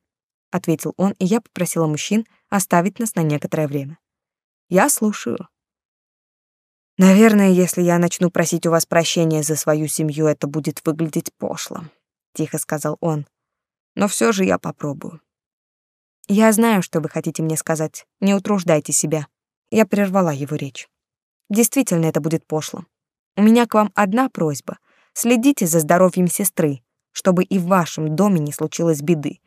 ответил он, и я попросила мужчин оставить нас на некоторое время. Я слушаю. Наверное, если я начну просить у вас прощения за свою семью, это будет выглядеть пошло, тихо сказал он. Но все же я попробую. Я знаю, что вы хотите мне сказать. Не утруждайте себя. Я прервала его речь. Действительно, это будет пошло. У меня к вам одна просьба. Следите за здоровьем сестры, чтобы и в вашем доме не случилось беды.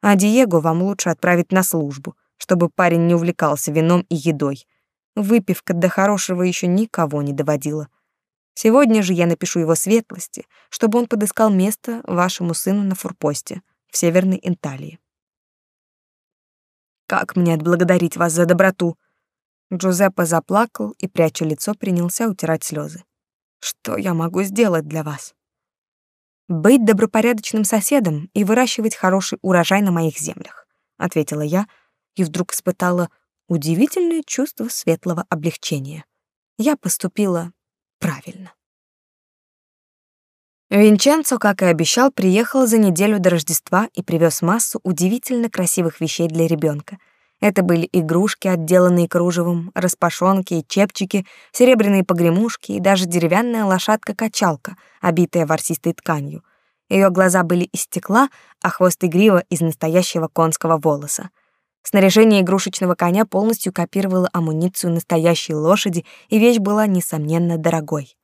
А Диего вам лучше отправить на службу, чтобы парень не увлекался вином и едой. Выпивка до хорошего еще никого не доводила. Сегодня же я напишу его светлости, чтобы он подыскал место вашему сыну на форпосте в Северной Инталии. Как мне отблагодарить вас за доброту? Джузеппе заплакал и, пряча лицо, принялся утирать слезы. Что я могу сделать для вас? Быть добропорядочным соседом и выращивать хороший урожай на моих землях, ответила я и вдруг испытала удивительное чувство светлого облегчения. Я поступила правильно. Винченцо, как и обещал, приехал за неделю до Рождества и привез массу удивительно красивых вещей для ребенка. Это были игрушки, отделанные кружевом, распашонки и чепчики, серебряные погремушки и даже деревянная лошадка-качалка, обитая ворсистой тканью. Ее глаза были из стекла, а хвост и грива из настоящего конского волоса. Снаряжение игрушечного коня полностью копировало амуницию настоящей лошади, и вещь была, несомненно, дорогой.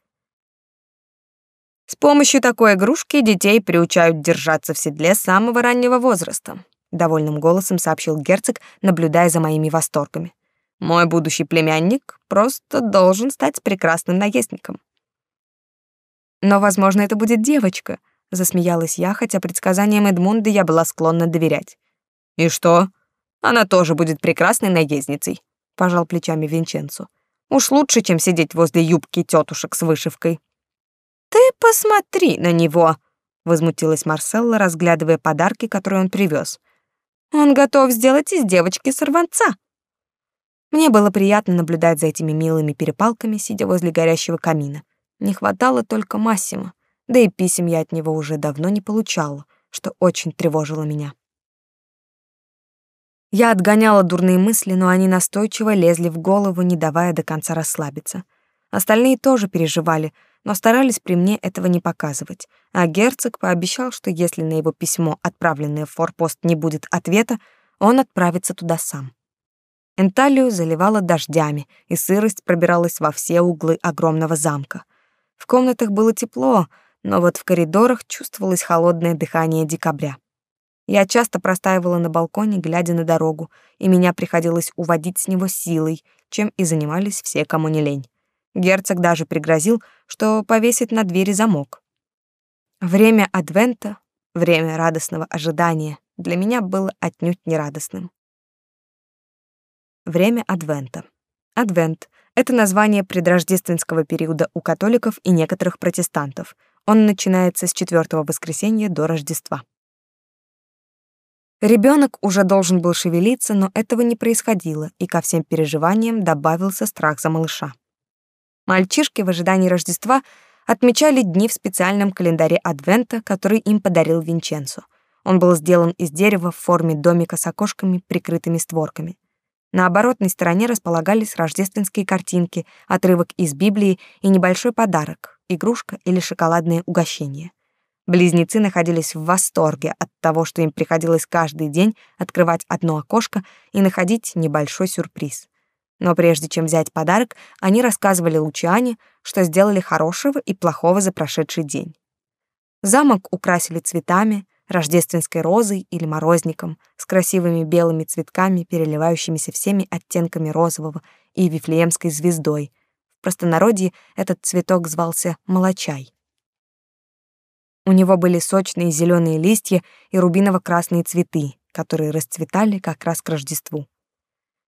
С помощью такой игрушки детей приучают держаться в седле с самого раннего возраста, довольным голосом сообщил герцог, наблюдая за моими восторгами. Мой будущий племянник просто должен стать прекрасным наездником. Но, возможно, это будет девочка, засмеялась я, хотя предсказаниям Эдмунда я была склонна доверять. И что? Она тоже будет прекрасной наездницей, пожал плечами Винченцо. Уж лучше, чем сидеть возле юбки тетушек с вышивкой. Ты посмотри на него, возмутилась Марселла, разглядывая подарки, которые он привез. Он готов сделать из девочки сорванца. Мне было приятно наблюдать за этими милыми перепалками, сидя возле горящего камина. Не хватало только Массима, да и писем я от него уже давно не получала, что очень тревожило меня. Я отгоняла дурные мысли, но они настойчиво лезли в голову, не давая до конца расслабиться. Остальные тоже переживали, но старались при мне этого не показывать. А герцог пообещал, что если на его письмо, отправленное в форпост, не будет ответа, он отправится туда сам. Энталию заливало дождями, и сырость пробиралась во все углы огромного замка. В комнатах было тепло, но вот в коридорах чувствовалось холодное дыхание декабря. Я часто простаивала на балконе, глядя на дорогу, и меня приходилось уводить с него силой, чем и занимались все, кому не лень. Герцог даже пригрозил, что повесит на двери замок. Время адвента, время радостного ожидания для меня было отнюдь не радостным. время Адвента. Адвент — это название предрождественского периода у католиков и некоторых протестантов. Он начинается с четвертого воскресенья до Рождества. Ребенок уже должен был шевелиться, но этого не происходило, и ко всем переживаниям добавился страх за малыша. Мальчишки в ожидании Рождества отмечали дни в специальном календаре Адвента, который им подарил Винченцо. Он был сделан из дерева в форме домика с окошками, прикрытыми створками. На оборотной стороне располагались рождественские картинки, отрывок из Библии и небольшой подарок — игрушка или шоколадное угощение. Близнецы находились в восторге от того, что им приходилось каждый день открывать одно окошко и находить небольшой сюрприз. Но прежде чем взять подарок, они рассказывали Лучиане, что сделали хорошего и плохого за прошедший день. Замок украсили цветами, рождественской розой или морозником, с красивыми белыми цветками, переливающимися всеми оттенками розового, и вифлеемской звездой. В простонародье этот цветок звался молочай. У него были сочные зеленые листья и рубиново-красные цветы, которые расцветали как раз к Рождеству.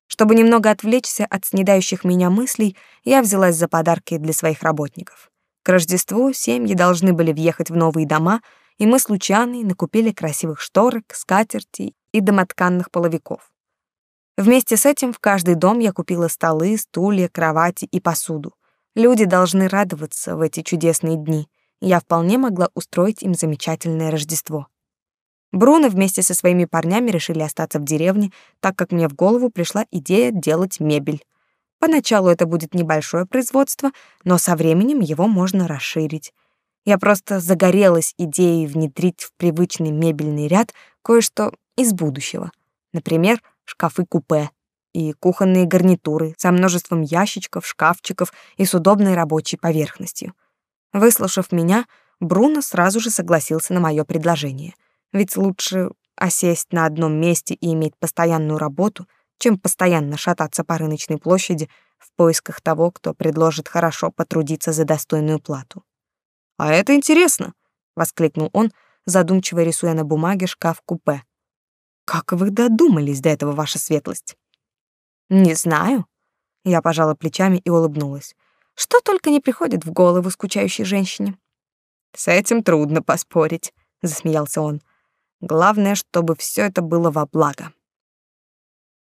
Чтобы немного отвлечься от снедающих меня мыслей, я взялась за подарки для своих работников. К Рождеству семьи должны были въехать в новые дома, и мы с Лучаной накупили красивых шторок, скатертей и домотканных половиков. Вместе с этим в каждый дом я купила столы, стулья, кровати и посуду. Люди должны радоваться в эти чудесные дни — я вполне могла устроить им замечательное Рождество. Бруно вместе со своими парнями решили остаться в деревне, так как мне в голову пришла идея делать мебель. Поначалу это будет небольшое производство, но со временем его можно расширить. Я просто загорелась идеей внедрить в привычный мебельный ряд кое-что из будущего. Например, шкафы-купе и кухонные гарнитуры со множеством ящичков, шкафчиков и с удобной рабочей поверхностью — Выслушав меня, Бруно сразу же согласился на мое предложение. Ведь лучше осесть на одном месте и иметь постоянную работу, чем постоянно шататься по рыночной площади в поисках того, кто предложит хорошо потрудиться за достойную плату. «А это интересно!» — воскликнул он, задумчиво рисуя на бумаге шкаф-купе. «Как вы додумались до этого, ваша светлость?» «Не знаю». Я пожала плечами и улыбнулась. Что только не приходит в голову скучающей женщине. С этим трудно поспорить, засмеялся он. Главное, чтобы все это было во благо.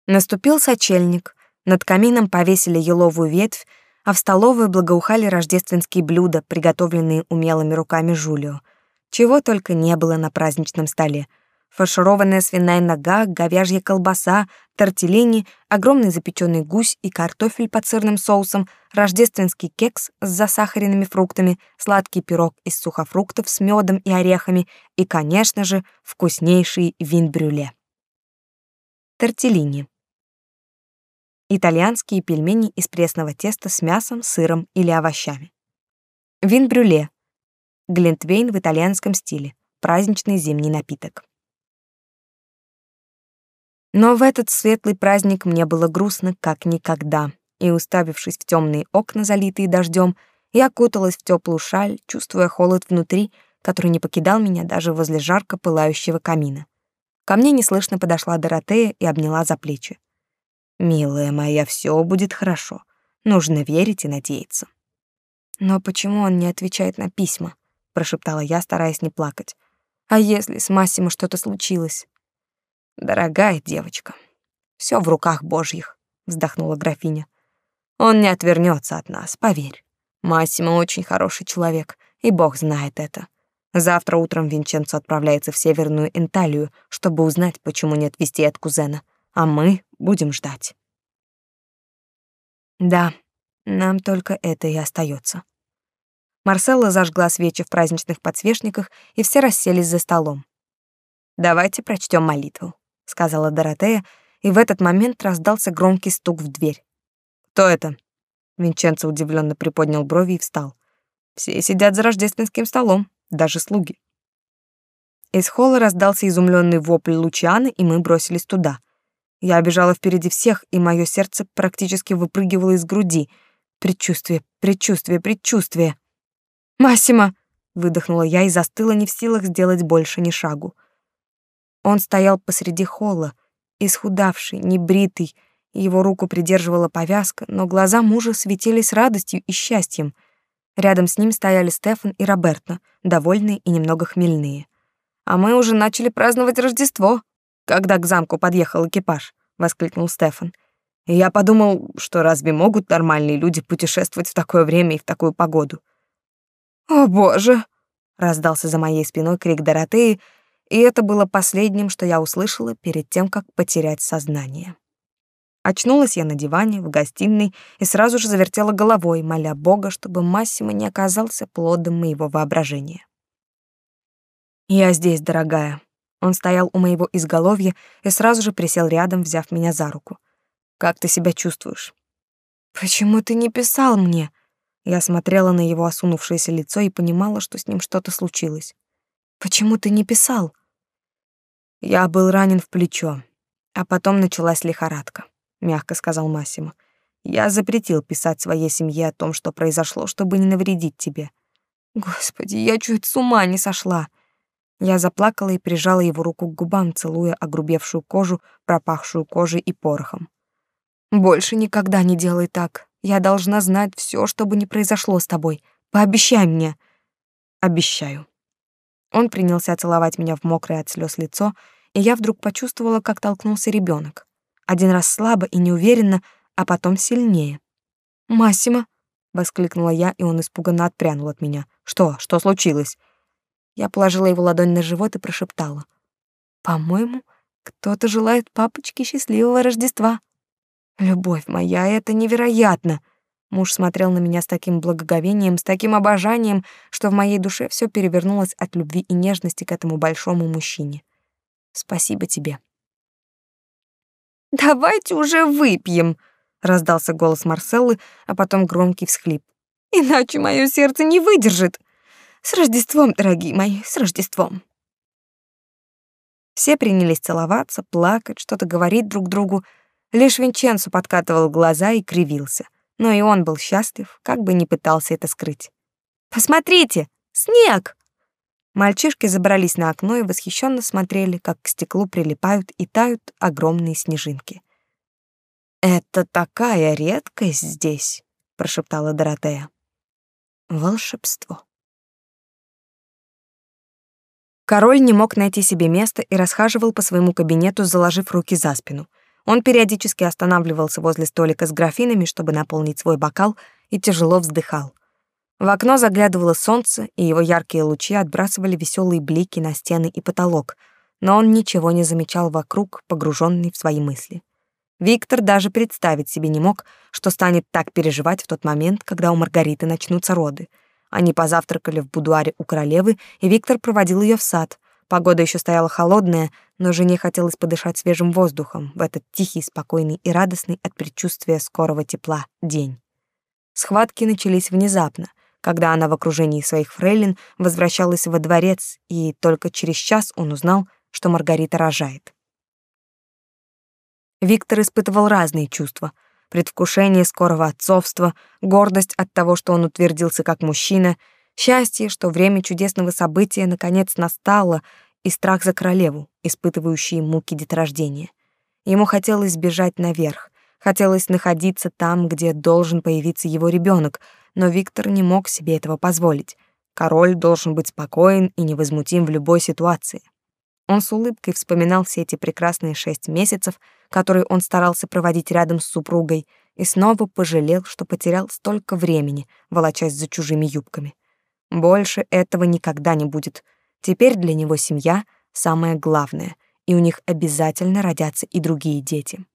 Наступил сочельник. Над камином повесили еловую ветвь, а в столовой благоухали рождественские блюда, приготовленные умелыми руками Жулио. Чего только не было на праздничном столе — фаршированная свиная нога, говяжья колбаса, тортеллини, огромный запеченный гусь и картофель под сырным соусом, рождественский кекс с засахаренными фруктами, сладкий пирог из сухофруктов с медом и орехами и, конечно же, вкуснейший вин-брюле. Тортеллини. Итальянские пельмени из пресного теста с мясом, сыром или овощами. Вин-брюле. Глинтвейн в итальянском стиле. Праздничный зимний напиток. Но в этот светлый праздник мне было грустно как никогда, и, уставившись в темные окна, залитые дождем, я окуталась в теплую шаль, чувствуя холод внутри, который не покидал меня даже возле жарко пылающего камина. Ко мне неслышно подошла Доротея и обняла за плечи. «Милая моя, все будет хорошо. Нужно верить и надеяться». «Но почему он не отвечает на письма?» — прошептала я, стараясь не плакать. «А если с Массимо что-то случилось?» Дорогая девочка, все в руках Божьих, вздохнула графиня. Он не отвернется от нас, поверь. Массимо очень хороший человек, и Бог знает это. Завтра утром Винченцо отправляется в Северную Энталию, чтобы узнать, почему нет вестей от кузена, а мы будем ждать. Да, нам только это и остается. Марселла зажгла свечи в праздничных подсвечниках, и все расселись за столом. Давайте прочтем молитву сказала Доротея, и в этот момент раздался громкий стук в дверь. Кто это? Винченцо удивленно приподнял брови и встал. Все сидят за рождественским столом, даже слуги. Из холла раздался изумленный вопль Лучианы, и мы бросились туда. Я бежала впереди всех, и мое сердце практически выпрыгивало из груди. Предчувствие, предчувствие, предчувствие. «Массимо!» — выдохнула я и застыла не в силах сделать больше ни шагу. Он стоял посреди холла, исхудавший, небритый, Его руку придерживала повязка, но глаза мужа светились радостью и счастьем. Рядом с ним стояли Стефан и Роберта, довольные и немного хмельные. А мы уже начали праздновать Рождество, когда к замку подъехал экипаж, воскликнул Стефан. Я подумал, что разве могут нормальные люди путешествовать в такое время и в такую погоду? О, боже, раздался за моей спиной крик Доротеи, и это было последним, что я услышала перед тем, как потерять сознание. Очнулась я на диване в гостиной и сразу же завертела головой, моля Бога, чтобы Массимо не оказался плодом моего воображения. «Я здесь, дорогая». Он стоял у моего изголовья и сразу же присел рядом, взяв меня за руку. «Как ты себя чувствуешь?» «Почему ты не писал мне?» Я смотрела на его осунувшееся лицо и понимала, что с ним что-то случилось. Почему ты не писал? Я был ранен в плечо, а потом началась лихорадка, мягко сказал Массимо. Я запретил писать своей семье о том, что произошло, чтобы не навредить тебе. Господи, я чуть с ума не сошла. Я заплакала и прижала его руку к губам, целуя огрубевшую кожу, пропахшую кожей и порохом. Больше никогда не делай так. Я должна знать все, что бы ни произошло с тобой. Пообещай мне. Обещаю. Он принялся целовать меня в мокрое от слез лицо, и я вдруг почувствовала, как толкнулся ребенок. Один раз слабо и неуверенно, а потом сильнее. «Массимо!» — воскликнула я, и он испуганно отпрянул от меня. «Что? Что случилось?» Я положила его ладонь на живот и прошептала. «По-моему, кто-то желает папочке счастливого Рождества». «Любовь моя, это невероятно!» Муж смотрел на меня с таким благоговением, с таким обожанием, что в моей душе все перевернулось от любви и нежности к этому большому мужчине. Спасибо тебе. Давайте уже выпьем, раздался голос Марселлы, а потом громкий всхлип. Иначе мое сердце не выдержит. С Рождеством, дорогие мои, с Рождеством. Все принялись целоваться, плакать, что-то говорить друг другу. Лишь Винченцо подкатывал глаза и кривился но и он был счастлив, как бы ни пытался это скрыть. «Посмотрите! Снег!» Мальчишки забрались на окно и восхищенно смотрели, как к стеклу прилипают и тают огромные снежинки. «Это такая редкость здесь», — прошептала Доротея. «Волшебство». Король не мог найти себе места и расхаживал по своему кабинету, заложив руки за спину — он периодически останавливался возле столика с графинами, чтобы наполнить свой бокал, и тяжело вздыхал. В окно заглядывало солнце, и его яркие лучи отбрасывали веселые блики на стены и потолок, но он ничего не замечал вокруг, погруженный в свои мысли. Виктор даже представить себе не мог, что станет так переживать в тот момент, когда у Маргариты начнутся роды. Они позавтракали в будуаре у королевы, и Виктор проводил ее в сад, Погода еще стояла холодная, но жене хотелось подышать свежим воздухом в этот тихий, спокойный и радостный от предчувствия скорого тепла день. Схватки начались внезапно, когда она в окружении своих фрейлин возвращалась во дворец, и только через час он узнал, что Маргарита рожает. Виктор испытывал разные чувства: предвкушение скорого отцовства, гордость от того, что он утвердился как мужчина — Счастье, что время чудесного события наконец настало, и страх за королеву, испытывающие муки деторождения. Ему хотелось бежать наверх, хотелось находиться там, где должен появиться его ребенок, но Виктор не мог себе этого позволить. Король должен быть спокоен и невозмутим в любой ситуации. Он с улыбкой вспоминал все эти прекрасные шесть месяцев, которые он старался проводить рядом с супругой, и снова пожалел, что потерял столько времени, волочась за чужими юбками. Больше этого никогда не будет. Теперь для него семья — самое главное, и у них обязательно родятся и другие дети.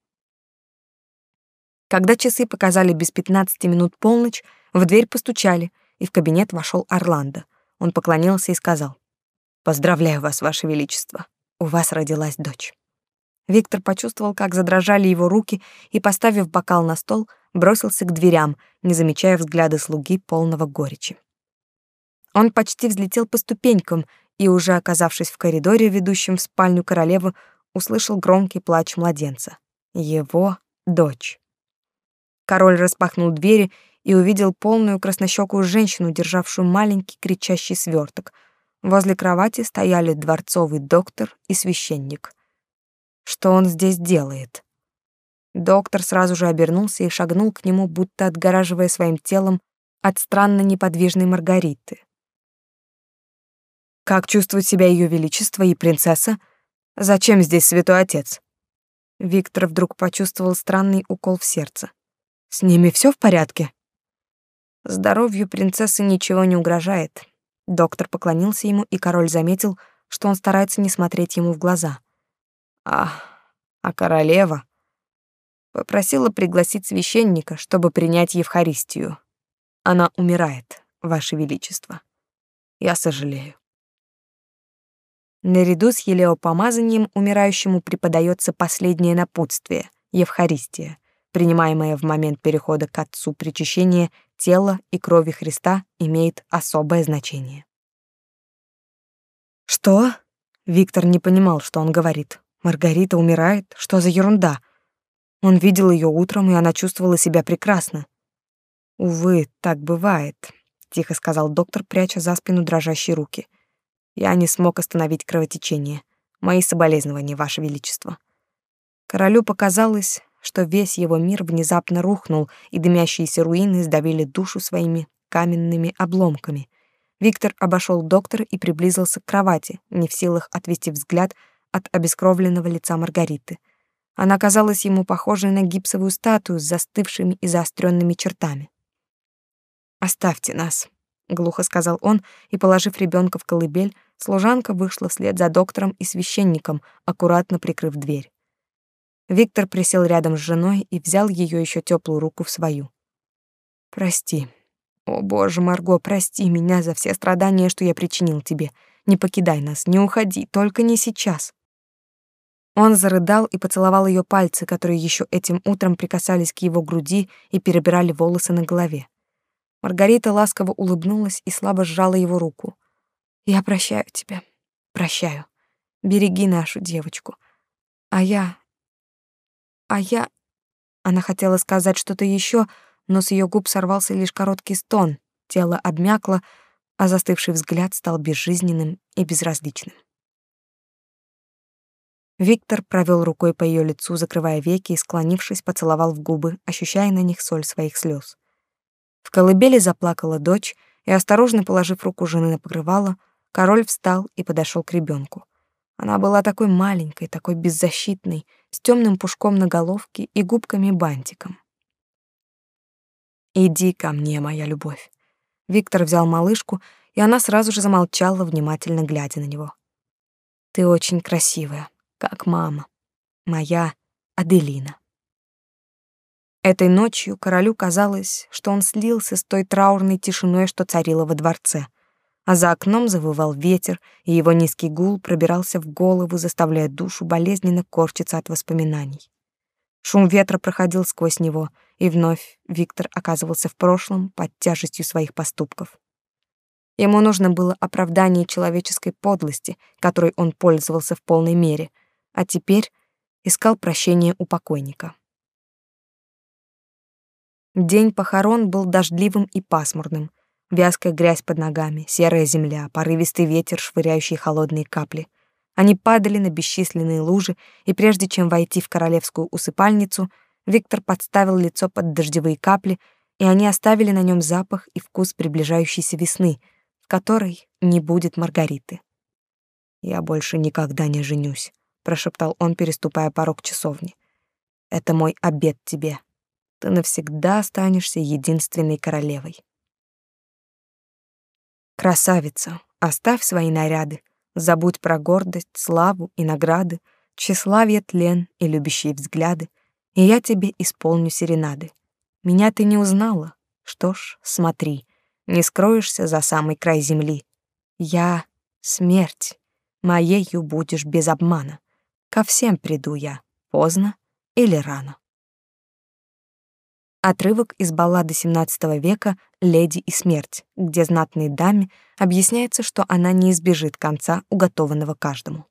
Когда часы показали без пятнадцати минут полночь, в дверь постучали, и в кабинет вошел Орландо. Он поклонился и сказал, «Поздравляю вас, ваше величество, у вас родилась дочь». Виктор почувствовал, как задрожали его руки, и, поставив бокал на стол, бросился к дверям, не замечая взгляда слуги полного горечи. Он почти взлетел по ступенькам и, уже оказавшись в коридоре, ведущем в спальню королевы, услышал громкий плач младенца. Его дочь. Король распахнул двери и увидел полную краснощёкую женщину, державшую маленький кричащий сверток. Возле кровати стояли дворцовый доктор и священник. Что он здесь делает? Доктор сразу же обернулся и шагнул к нему, будто отгораживая своим телом от странно неподвижной Маргариты. Как чувствует себя ее величество и принцесса? Зачем здесь святой отец? Виктор вдруг почувствовал странный укол в сердце. С ними все в порядке? Здоровью принцессы ничего не угрожает. Доктор поклонился ему, и король заметил, что он старается не смотреть ему в глаза. А, а королева попросила пригласить священника, чтобы принять Евхаристию. Она умирает, ваше величество. Я сожалею. Наряду с елеопомазанием умирающему преподается последнее напутствие — Евхаристия, принимаемое в момент перехода к Отцу причащения тела и крови Христа, имеет особое значение. «Что?» Виктор не понимал, что он говорит. «Маргарита умирает? Что за ерунда?» Он видел ее утром, и она чувствовала себя прекрасно. «Увы, так бывает», — тихо сказал доктор, пряча за спину дрожащие руки. — я не смог остановить кровотечение. Мои соболезнования, Ваше Величество. Королю показалось, что весь его мир внезапно рухнул, и дымящиеся руины сдавили душу своими каменными обломками. Виктор обошел доктора и приблизился к кровати, не в силах отвести взгляд от обескровленного лица Маргариты. Она казалась ему похожей на гипсовую статую с застывшими и заостренными чертами. «Оставьте нас», — глухо сказал он, и, положив ребенка в колыбель, Служанка вышла вслед за доктором и священником, аккуратно прикрыв дверь. Виктор присел рядом с женой и взял ее еще теплую руку в свою. Прости. О, боже, Марго, прости меня за все страдания, что я причинил тебе. Не покидай нас, не уходи, только не сейчас. Он зарыдал и поцеловал ее пальцы, которые еще этим утром прикасались к его груди и перебирали волосы на голове. Маргарита ласково улыбнулась и слабо сжала его руку. Я прощаю тебя. Прощаю. Береги нашу девочку. А я... А я... Она хотела сказать что-то еще, но с ее губ сорвался лишь короткий стон. Тело обмякло, а застывший взгляд стал безжизненным и безразличным. Виктор провел рукой по ее лицу, закрывая веки и, склонившись, поцеловал в губы, ощущая на них соль своих слез. В колыбели заплакала дочь, и, осторожно положив руку жены на покрывало, Король встал и подошел к ребенку. Она была такой маленькой, такой беззащитной, с темным пушком на головке и губками-бантиком. «Иди ко мне, моя любовь». Виктор взял малышку, и она сразу же замолчала, внимательно глядя на него. «Ты очень красивая, как мама. Моя Аделина». Этой ночью королю казалось, что он слился с той траурной тишиной, что царила во дворце — а за окном завывал ветер, и его низкий гул пробирался в голову, заставляя душу болезненно корчиться от воспоминаний. Шум ветра проходил сквозь него, и вновь Виктор оказывался в прошлом под тяжестью своих поступков. Ему нужно было оправдание человеческой подлости, которой он пользовался в полной мере, а теперь искал прощения у покойника. День похорон был дождливым и пасмурным, Вязкая грязь под ногами, серая земля, порывистый ветер, швыряющий холодные капли. Они падали на бесчисленные лужи, и прежде чем войти в королевскую усыпальницу, Виктор подставил лицо под дождевые капли, и они оставили на нем запах и вкус приближающейся весны, в которой не будет Маргариты. «Я больше никогда не женюсь», — прошептал он, переступая порог часовни. «Это мой обет тебе. Ты навсегда останешься единственной королевой». Красавица, оставь свои наряды, забудь про гордость, славу и награды, тщеславие, тлен и любящие взгляды, и я тебе исполню серенады. Меня ты не узнала? Что ж, смотри, не скроешься за самый край земли. Я — смерть, моею будешь без обмана. Ко всем приду я, поздно или рано. Отрывок из баллады XVII века «Леди и смерть», где знатной даме объясняется, что она не избежит конца, уготованного каждому.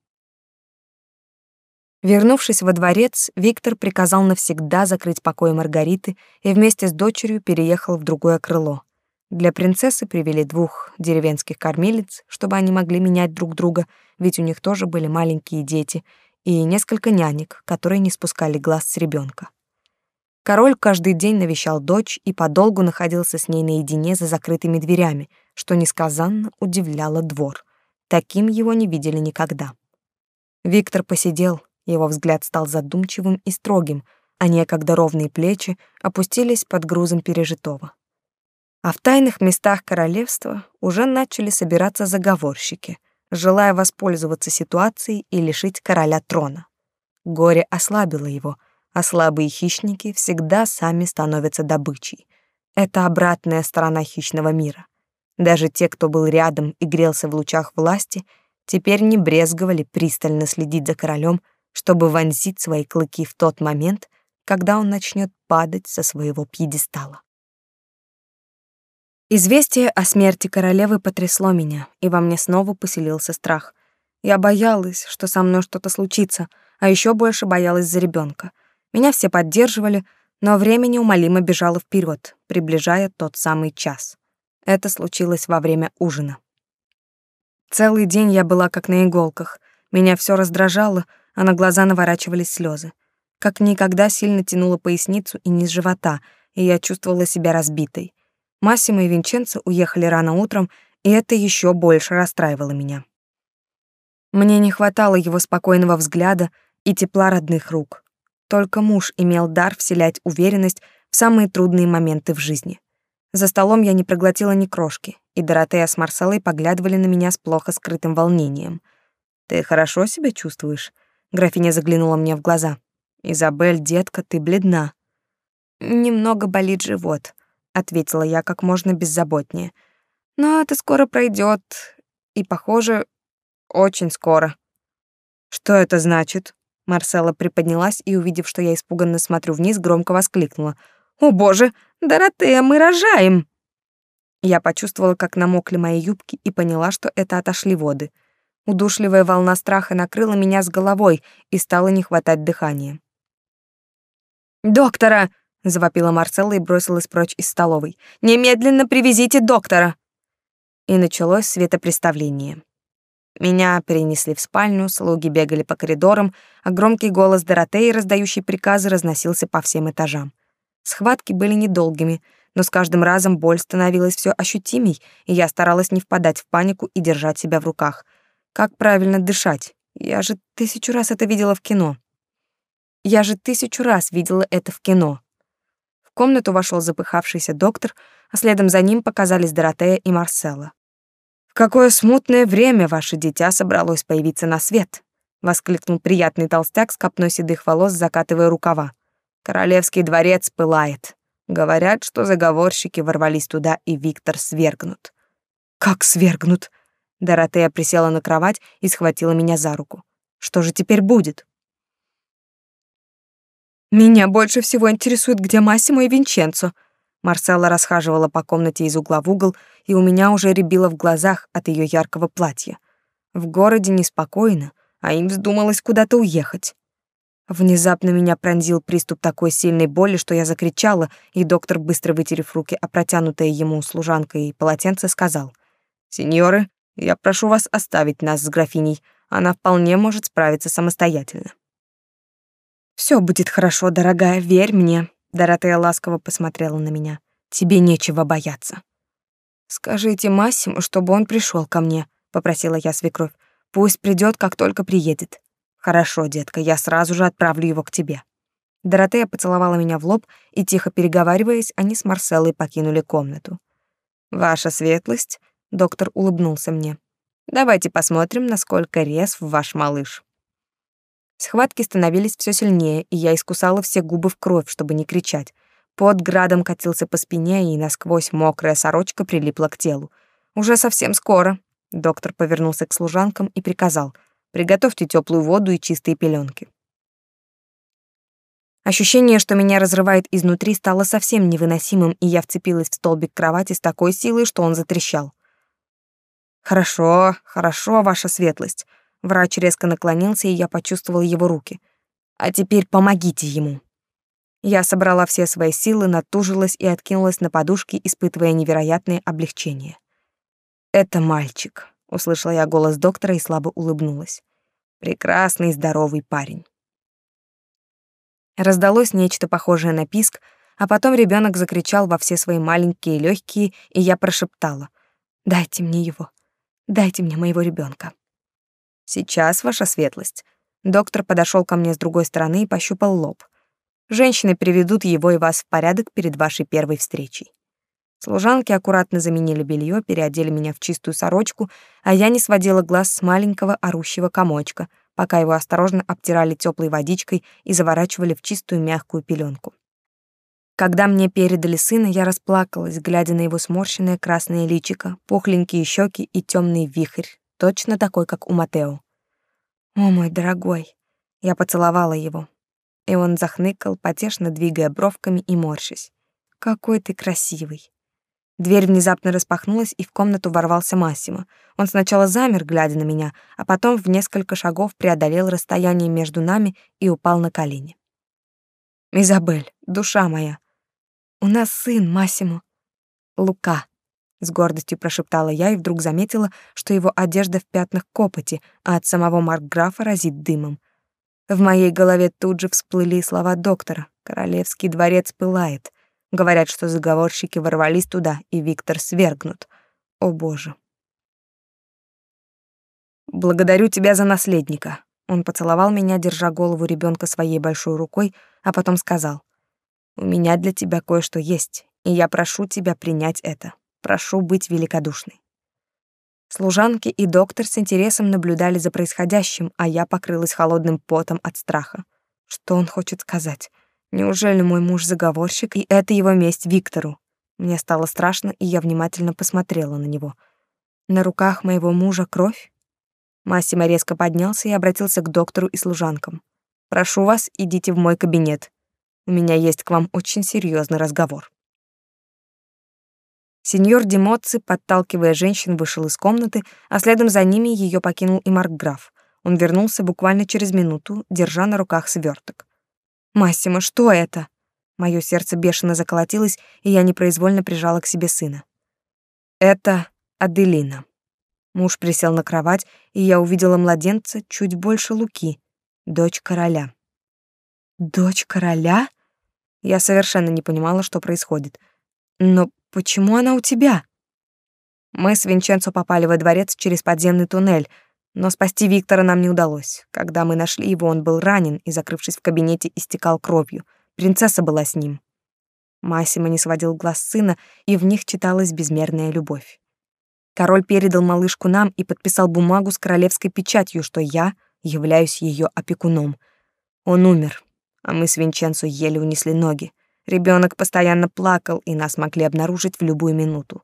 Вернувшись во дворец, Виктор приказал навсегда закрыть покой Маргариты и вместе с дочерью переехал в другое крыло. Для принцессы привели двух деревенских кормилиц, чтобы они могли менять друг друга, ведь у них тоже были маленькие дети, и несколько нянек, которые не спускали глаз с ребенка. Король каждый день навещал дочь и подолгу находился с ней наедине за закрытыми дверями, что несказанно удивляло двор. Таким его не видели никогда. Виктор посидел, его взгляд стал задумчивым и строгим, а некогда ровные плечи опустились под грузом пережитого. А в тайных местах королевства уже начали собираться заговорщики, желая воспользоваться ситуацией и лишить короля трона. Горе ослабило его, а слабые хищники всегда сами становятся добычей. Это обратная сторона хищного мира. Даже те, кто был рядом и грелся в лучах власти, теперь не брезговали пристально следить за королем, чтобы вонзить свои клыки в тот момент, когда он начнет падать со своего пьедестала. Известие о смерти королевы потрясло меня, и во мне снова поселился страх. Я боялась, что со мной что-то случится, а еще больше боялась за ребенка. Меня все поддерживали, но время неумолимо бежало вперед, приближая тот самый час. Это случилось во время ужина. Целый день я была как на иголках. Меня все раздражало, а на глаза наворачивались слезы. Как никогда сильно тянула поясницу и низ живота, и я чувствовала себя разбитой. Массимо и Винченцо уехали рано утром, и это еще больше расстраивало меня. Мне не хватало его спокойного взгляда и тепла родных рук. Только муж имел дар вселять уверенность в самые трудные моменты в жизни. За столом я не проглотила ни крошки, и Доротея с Марселой поглядывали на меня с плохо скрытым волнением. «Ты хорошо себя чувствуешь?» Графиня заглянула мне в глаза. «Изабель, детка, ты бледна». «Немного болит живот», — ответила я как можно беззаботнее. «Но это скоро пройдет, и, похоже, очень скоро». «Что это значит?» Марсела приподнялась и, увидев, что я испуганно смотрю вниз, громко воскликнула. «О, боже! Доротея, мы рожаем!» Я почувствовала, как намокли мои юбки, и поняла, что это отошли воды. Удушливая волна страха накрыла меня с головой, и стало не хватать дыхания. «Доктора!» — завопила Марселла и бросилась прочь из столовой. «Немедленно привезите доктора!» И началось светопреставление. Меня перенесли в спальню, слуги бегали по коридорам, а громкий голос Доротеи, раздающий приказы, разносился по всем этажам. Схватки были недолгими, но с каждым разом боль становилась все ощутимей, и я старалась не впадать в панику и держать себя в руках. Как правильно дышать? Я же тысячу раз это видела в кино. Я же тысячу раз видела это в кино. В комнату вошел запыхавшийся доктор, а следом за ним показались Доротея и Марселла. «В какое смутное время ваше дитя собралось появиться на свет!» — воскликнул приятный толстяк с копной седых волос, закатывая рукава. «Королевский дворец пылает. Говорят, что заговорщики ворвались туда, и Виктор свергнут». «Как свергнут?» Доротея присела на кровать и схватила меня за руку. «Что же теперь будет?» «Меня больше всего интересует, где Массимо и Винченцо», Марселла расхаживала по комнате из угла в угол, и у меня уже рябило в глазах от ее яркого платья. В городе неспокойно, а им вздумалось куда-то уехать. Внезапно меня пронзил приступ такой сильной боли, что я закричала, и доктор, быстро вытерев руки о протянутое ему служанкой полотенце, сказал, «Сеньоры, я прошу вас оставить нас с графиней, она вполне может справиться самостоятельно». «Все будет хорошо, дорогая, верь мне», Доротея ласково посмотрела на меня. Тебе нечего бояться. Скажите Массиму, чтобы он пришел ко мне, попросила я свекровь. Пусть придет, как только приедет. Хорошо, детка, я сразу же отправлю его к тебе. Доротея поцеловала меня в лоб, и тихо переговариваясь, они с Марселой покинули комнату. Ваша светлость, доктор улыбнулся мне. Давайте посмотрим, насколько резв ваш малыш. Схватки становились все сильнее, и я искусала все губы в кровь, чтобы не кричать. Под градом катился по спине, и насквозь мокрая сорочка прилипла к телу. Уже совсем скоро. Доктор повернулся к служанкам и приказал: "Приготовьте теплую воду и чистые пеленки. Ощущение, что меня разрывает изнутри, стало совсем невыносимым, и я вцепилась в столбик кровати с такой силой, что он затрещал. Хорошо, хорошо, ваша светлость. Врач резко наклонился, и я почувствовала его руки. А теперь помогите ему. Я собрала все свои силы, натужилась и откинулась на подушки, испытывая невероятное облегчение. «Это мальчик», — услышала я голос доктора и слабо улыбнулась. «Прекрасный здоровый парень». Раздалось нечто похожее на писк, а потом ребенок закричал во все свои маленькие легкие, и я прошептала: "Дайте мне его. Дайте мне моего ребенка. Сейчас, ваша светлость. Доктор подошел ко мне с другой стороны и пощупал лоб. Женщины приведут его и вас в порядок перед вашей первой встречей. Служанки аккуратно заменили белье, переодели меня в чистую сорочку, а я не сводила глаз с маленького орущего комочка, пока его осторожно обтирали теплой водичкой и заворачивали в чистую мягкую пеленку. Когда мне передали сына, я расплакалась, глядя на его сморщенное красное личико, пухленькие щеки и темный вихрь, точно такой, как у Матео. «О, мой дорогой!» Я поцеловала его, и он захныкал, потешно двигая бровками и морщась. «Какой ты красивый!» Дверь внезапно распахнулась, и в комнату ворвался Массимо. Он сначала замер, глядя на меня, а потом в несколько шагов преодолел расстояние между нами и упал на колени. «Изабель, душа моя, у нас сын, Массимо. Лука», — с гордостью прошептала я и вдруг заметила, что его одежда в пятнах копоти, а от самого маркграфа разит дымом. В моей голове тут же всплыли слова доктора. «Королевский дворец пылает». Говорят, что заговорщики ворвались туда, и Виктор свергнут. О, боже. Благодарю тебя за наследника. Он поцеловал меня, держа голову ребенка своей большой рукой, а потом сказал: "У меня для тебя кое-что есть, и я прошу тебя принять это. Прошу быть великодушной". Служанки и доктор с интересом наблюдали за происходящим, а я покрылась холодным потом от страха. Что он хочет сказать? Неужели мой муж заговорщик, и это его месть Виктору? Мне стало страшно, и я внимательно посмотрела на него. На руках моего мужа кровь? Массимо резко поднялся и обратился к доктору и служанкам. «Прошу вас, идите в мой кабинет. У меня есть к вам очень серьезный разговор». Сеньор Демоцци, подталкивая женщин, вышел из комнаты, а следом за ними ее покинул и Маркграф. Он вернулся буквально через минуту, держа на руках сверток. «Массимо, что это?» Моё сердце бешено заколотилось, и я непроизвольно прижала к себе сына. «Это Аделина». Муж присел на кровать, и я увидела младенца чуть больше Луки, дочь короля. «Дочь короля?» Я совершенно не понимала, что происходит. «Но почему она у тебя?» Мы с Винченцо попали во дворец через подземный туннель, но спасти Виктора нам не удалось. Когда мы нашли его, он был ранен и, закрывшись в кабинете, истекал кровью. Принцесса была с ним. Массимо не сводил глаз сына, и в них читалась безмерная любовь. Король передал малышку нам и подписал бумагу с королевской печатью, что я являюсь ее опекуном. Он умер, а мы с Винченцо еле унесли ноги. Ребенок постоянно плакал, и нас могли обнаружить в любую минуту.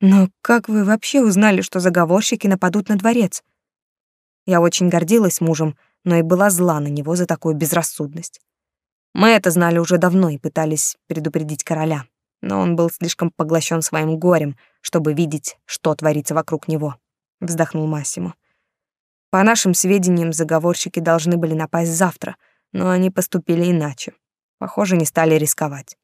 Но как вы вообще узнали, что заговорщики нападут на дворец? Я очень гордилась мужем, но и была зла на него за такую безрассудность. Мы это знали уже давно и пытались предупредить короля, но он был слишком поглощен своим горем, чтобы видеть, что творится вокруг него, вздохнул Массимо. По нашим сведениям, заговорщики должны были напасть завтра, но они поступили иначе. Похоже, не стали рисковать.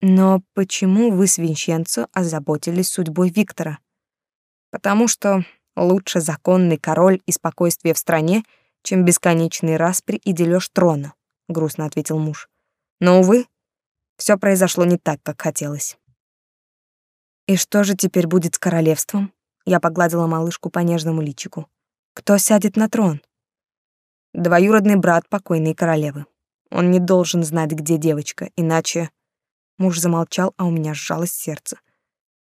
Но почему вы с Винченцо озаботились судьбой Виктора? Потому что лучше законный король и спокойствие в стране, чем бесконечный распри и дележ трона, грустно ответил муж. Но увы, все произошло не так, как хотелось. И что же теперь будет с королевством? Я погладила малышку по нежному личику. Кто сядет на трон? Двоюродный брат покойной королевы. Он не должен знать, где девочка, иначе Муж замолчал, а у меня сжалось сердце.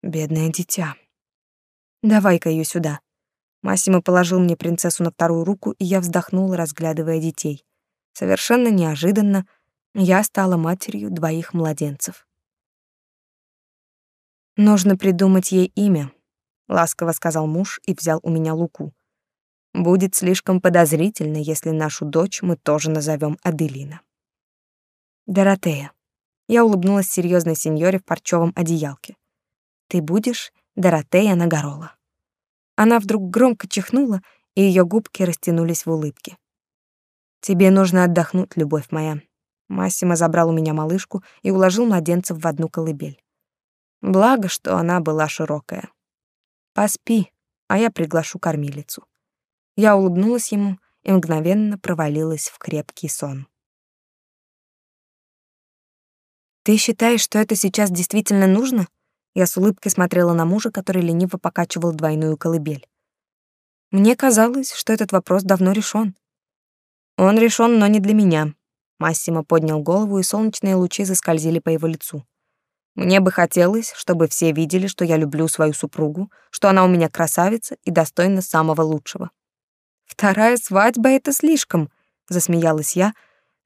Бедное дитя. Давай-ка ее сюда. Массимо положил мне принцессу на вторую руку, и я вздохнула, разглядывая детей. Совершенно неожиданно я стала матерью двоих младенцев. Нужно придумать ей имя, ласково сказал муж и взял у меня Луку. Будет слишком подозрительно, если нашу дочь мы тоже назовем Аделина. Доротея. Я улыбнулась серьезной сеньоре в парчевом одеялке. Ты будешь Доротея Нагорола. Она вдруг громко чихнула, и ее губки растянулись в улыбке. Тебе нужно отдохнуть, любовь моя. Массимо забрал у меня малышку и уложил младенца в одну колыбель. Благо, что она была широкая. Поспи, а я приглашу кормилицу. Я улыбнулась ему и мгновенно провалилась в крепкий сон. Ты считаешь, что это сейчас действительно нужно? Я с улыбкой смотрела на мужа, который лениво покачивал двойную колыбель. Мне казалось, что этот вопрос давно решен. Он решен, но не для меня. Массимо поднял голову, и солнечные лучи заскользили по его лицу. Мне бы хотелось, чтобы все видели, что я люблю свою супругу, что она у меня красавица и достойна самого лучшего. Вторая свадьба — это слишком, засмеялась я,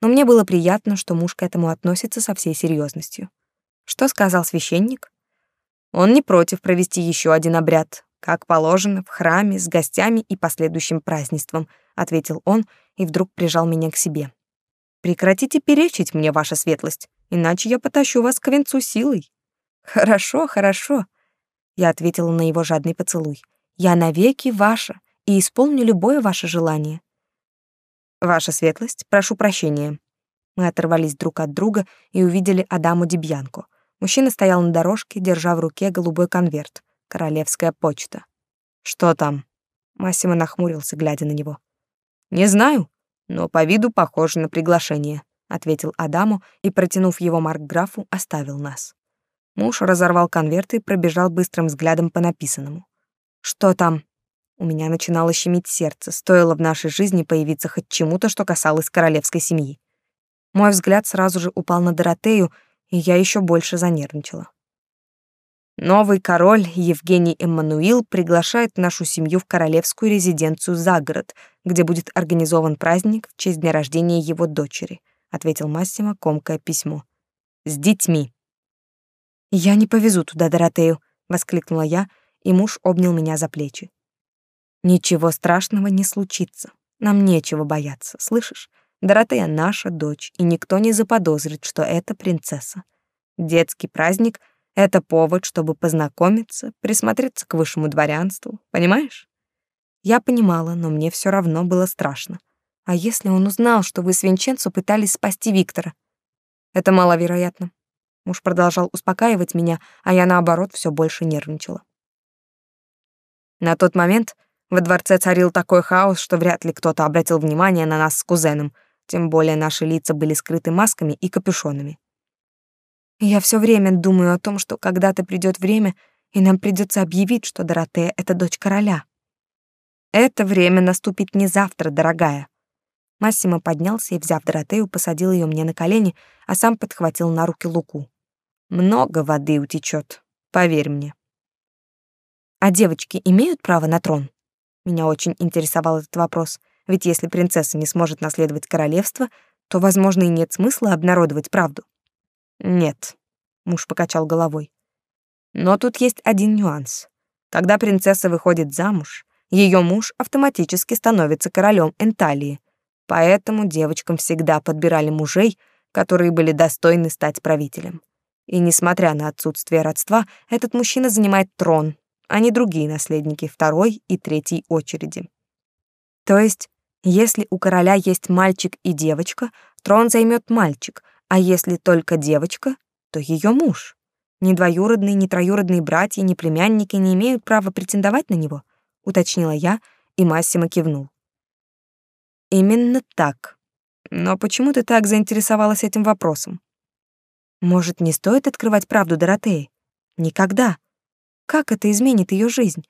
но мне было приятно, что муж к этому относится со всей серьезностью. Что сказал священник? Он не против провести еще один обряд, как положено, в храме, с гостями и последующим празднеством, ответил он и вдруг прижал меня к себе. Прекратите перечить мне, ваша светлость, иначе я потащу вас к венцу силой. Хорошо, хорошо, я ответила на его жадный поцелуй. Я навеки ваша и исполню любое ваше желание. Ваша светлость, прошу прощения. Мы оторвались друг от друга и увидели Адаму Дебьянку. Мужчина стоял на дорожке, держа в руке голубой конверт. Королевская почта. Что там? Массимо нахмурился, глядя на него. Не знаю, но по виду похоже на приглашение, ответил Адаму и, протянув его маркграфу, оставил нас. Муж разорвал конверт и пробежал быстрым взглядом по написанному. Что там? У меня начинало щемить сердце, стоило в нашей жизни появиться хоть чему-то, что касалось королевской семьи. Мой взгляд сразу же упал на Доротею, и я еще больше занервничала. Новый король Евгений Эммануил приглашает нашу семью в королевскую резиденцию за город, где будет организован праздник в честь дня рождения его дочери, ответил Массимо, комкое письмо. С детьми. Я не повезу туда Доротею, воскликнула я, и муж обнял меня за плечи. Ничего страшного не случится. Нам нечего бояться, слышишь? Доротея наша дочь, и никто не заподозрит, что это принцесса. Детский праздник — это повод, чтобы познакомиться, присмотреться к высшему дворянству, понимаешь? Я понимала, но мне все равно было страшно. А если он узнал, что вы с Винченцо пытались спасти Виктора? Это маловероятно. Муж продолжал успокаивать меня, а я, наоборот, все больше нервничала. На тот момент во дворце царил такой хаос, что вряд ли кто-то обратил внимание на нас с кузеном, тем более наши лица были скрыты масками и капюшонами. Я все время думаю о том, что когда-то придет время, и нам придется объявить, что Доротея — это дочь короля. Это время наступит не завтра, дорогая. Массимо поднялся и, взяв Доротею, посадил ее мне на колени, а сам подхватил на руки Луку. Много воды утечет, поверь мне. А девочки имеют право на трон? Меня очень интересовал этот вопрос, ведь если принцесса не сможет наследовать королевство, то, возможно, и нет смысла обнародовать правду. Нет, муж покачал головой. Но тут есть один нюанс. Когда принцесса выходит замуж, ее муж автоматически становится королем Энталии. Поэтому девочкам всегда подбирали мужей, которые были достойны стать правителем. И несмотря на отсутствие родства, этот мужчина занимает трон, а не другие наследники второй и третьей очереди. То есть, если у короля есть мальчик и девочка, трон займет мальчик, а если только девочка, то ее муж. Ни двоюродные, ни троюродные братья, ни племянники не имеют права претендовать на него, уточнила я, и Массимо кивнул. Именно так. Но почему ты так заинтересовалась этим вопросом? Может, не стоит открывать правду Доротеи? Никогда. Как это изменит ее жизнь?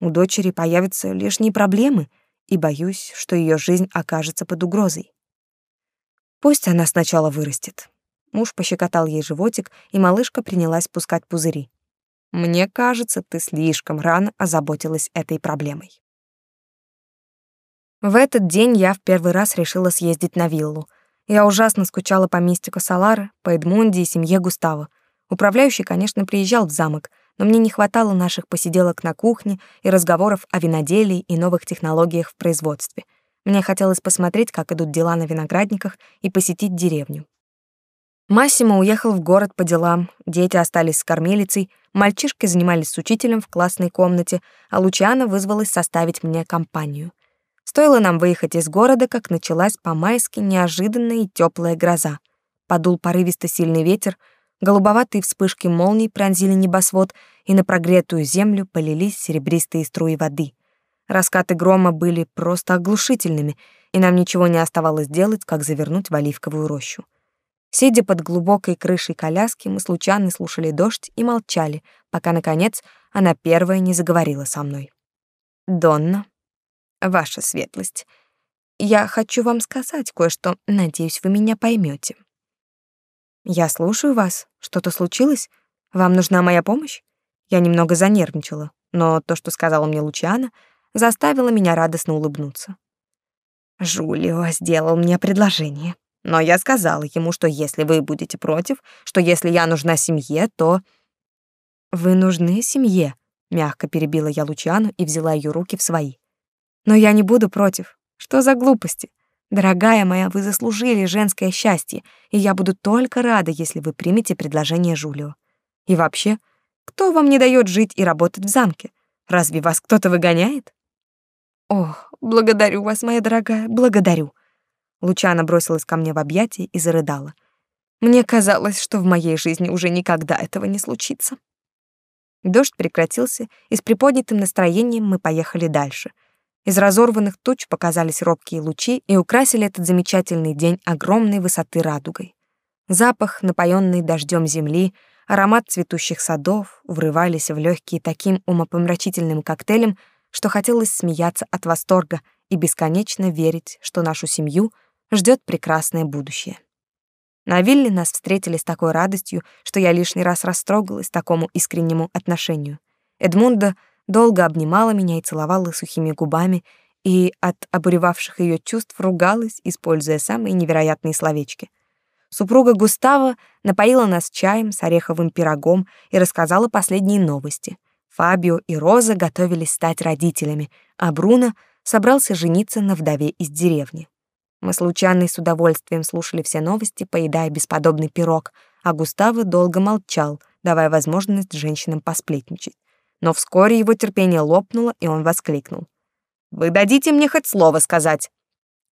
У дочери появятся лишние проблемы, и боюсь, что ее жизнь окажется под угрозой. Пусть она сначала вырастет. Муж пощекотал ей животик, и малышка принялась пускать пузыри. Мне кажется, ты слишком рано озаботилась этой проблемой. В этот день я в первый раз решила съездить на виллу. Я ужасно скучала по мистику Салары, по Эдмунде и семье Густава. Управляющий, конечно, приезжал в замок, но мне не хватало наших посиделок на кухне и разговоров о виноделии и новых технологиях в производстве. Мне хотелось посмотреть, как идут дела на виноградниках, и посетить деревню. Массимо уехал в город по делам, дети остались с кормилицей, мальчишки занимались с учителем в классной комнате, а Лучана вызвалась составить мне компанию. Стоило нам выехать из города, как началась по-майски неожиданная и теплая гроза. Подул порывисто сильный ветер, Голубоватые вспышки молний пронзили небосвод, и на прогретую землю полились серебристые струи воды. Раскаты грома были просто оглушительными, и нам ничего не оставалось делать, как завернуть в оливковую рощу. Сидя под глубокой крышей коляски, мы случайно слушали дождь и молчали, пока, наконец, она первая не заговорила со мной. «Донна, ваша светлость, я хочу вам сказать кое-что, надеюсь, вы меня поймете. «Я слушаю вас. Что-то случилось? Вам нужна моя помощь?» Я немного занервничала, но то, что сказала мне Лучана, заставило меня радостно улыбнуться. Жулио сделал мне предложение. Но я сказала ему, что если вы будете против, что если я нужна семье, то... Вы нужны семье, мягко перебила я Лучану и взяла ее руки в свои. Но я не буду против. Что за глупости? Дорогая моя, вы заслужили женское счастье, и я буду только рада, если вы примете предложение Жулио. И вообще, кто вам не дает жить и работать в замке? Разве вас кто-то выгоняет? Ох, благодарю вас, моя дорогая, благодарю. Лучана бросилась ко мне в объятия и зарыдала. Мне казалось, что в моей жизни уже никогда этого не случится. Дождь прекратился, и с приподнятым настроением мы поехали дальше. Из разорванных туч показались робкие лучи и украсили этот замечательный день огромной высоты радугой. Запах, напоенный дождем земли, аромат цветущих садов врывались в легкие таким умопомрачительным коктейлем, что хотелось смеяться от восторга и бесконечно верить, что нашу семью ждет прекрасное будущее. На вилле нас встретили с такой радостью, что я лишний раз растрогалась такому искреннему отношению. Эдмунда долго обнимала меня и целовала сухими губами, и от обуревавших ее чувств ругалась, используя самые невероятные словечки. Супруга Густава напоила нас чаем с ореховым пирогом и рассказала последние новости. Фабио и Роза готовились стать родителями, а Бруно собрался жениться на вдове из деревни. Мы случайно с удовольствием слушали все новости, поедая бесподобный пирог, а Густаво долго молчал, давая возможность женщинам посплетничать. Но вскоре его терпение лопнуло, и он воскликнул. «Вы дадите мне хоть слово сказать?»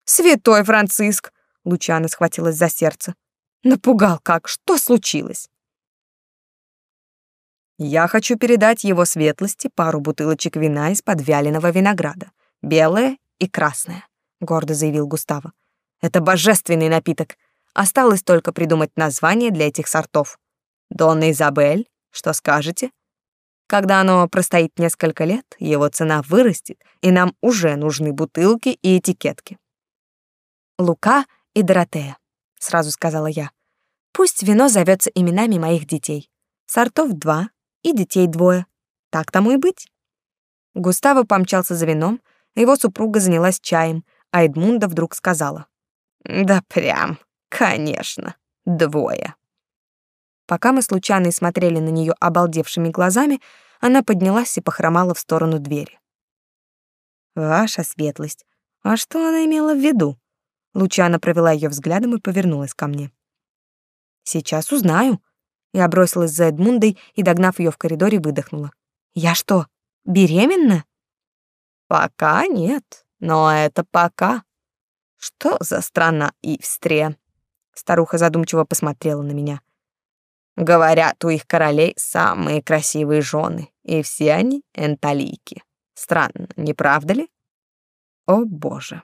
«Святой Франциск!» Лучана схватилась за сердце. «Напугал как? Что случилось?» Я хочу передать его светлости пару бутылочек вина из подвяленного винограда, белое и красное, гордо заявил Густаво. Это божественный напиток. Осталось только придумать название для этих сортов. Донна Изабель, что скажете? Когда оно простоит несколько лет, его цена вырастет, и нам уже нужны бутылки и этикетки. Лука и Доротея, сразу сказала я. Пусть вино зовется именами моих детей. Сортов два, и детей двое. Так тому и быть. Густаво помчался за вином, его супруга занялась чаем, а Эдмунда вдруг сказала. «Да прям, конечно, двое». Пока мы случайно смотрели на нее обалдевшими глазами, она поднялась и похромала в сторону двери. «Ваша светлость, а что она имела в виду?» Лучана провела ее взглядом и повернулась ко мне. «Сейчас узнаю», я бросилась за Эдмундой и, догнав ее в коридоре, выдохнула. «Я что, беременна?» «Пока нет, но это пока. Что за страна Ивстрия?» Старуха задумчиво посмотрела на меня. «Говорят, у их королей самые красивые жены, и все они энталийки. Странно, не правда ли?» «О, боже!»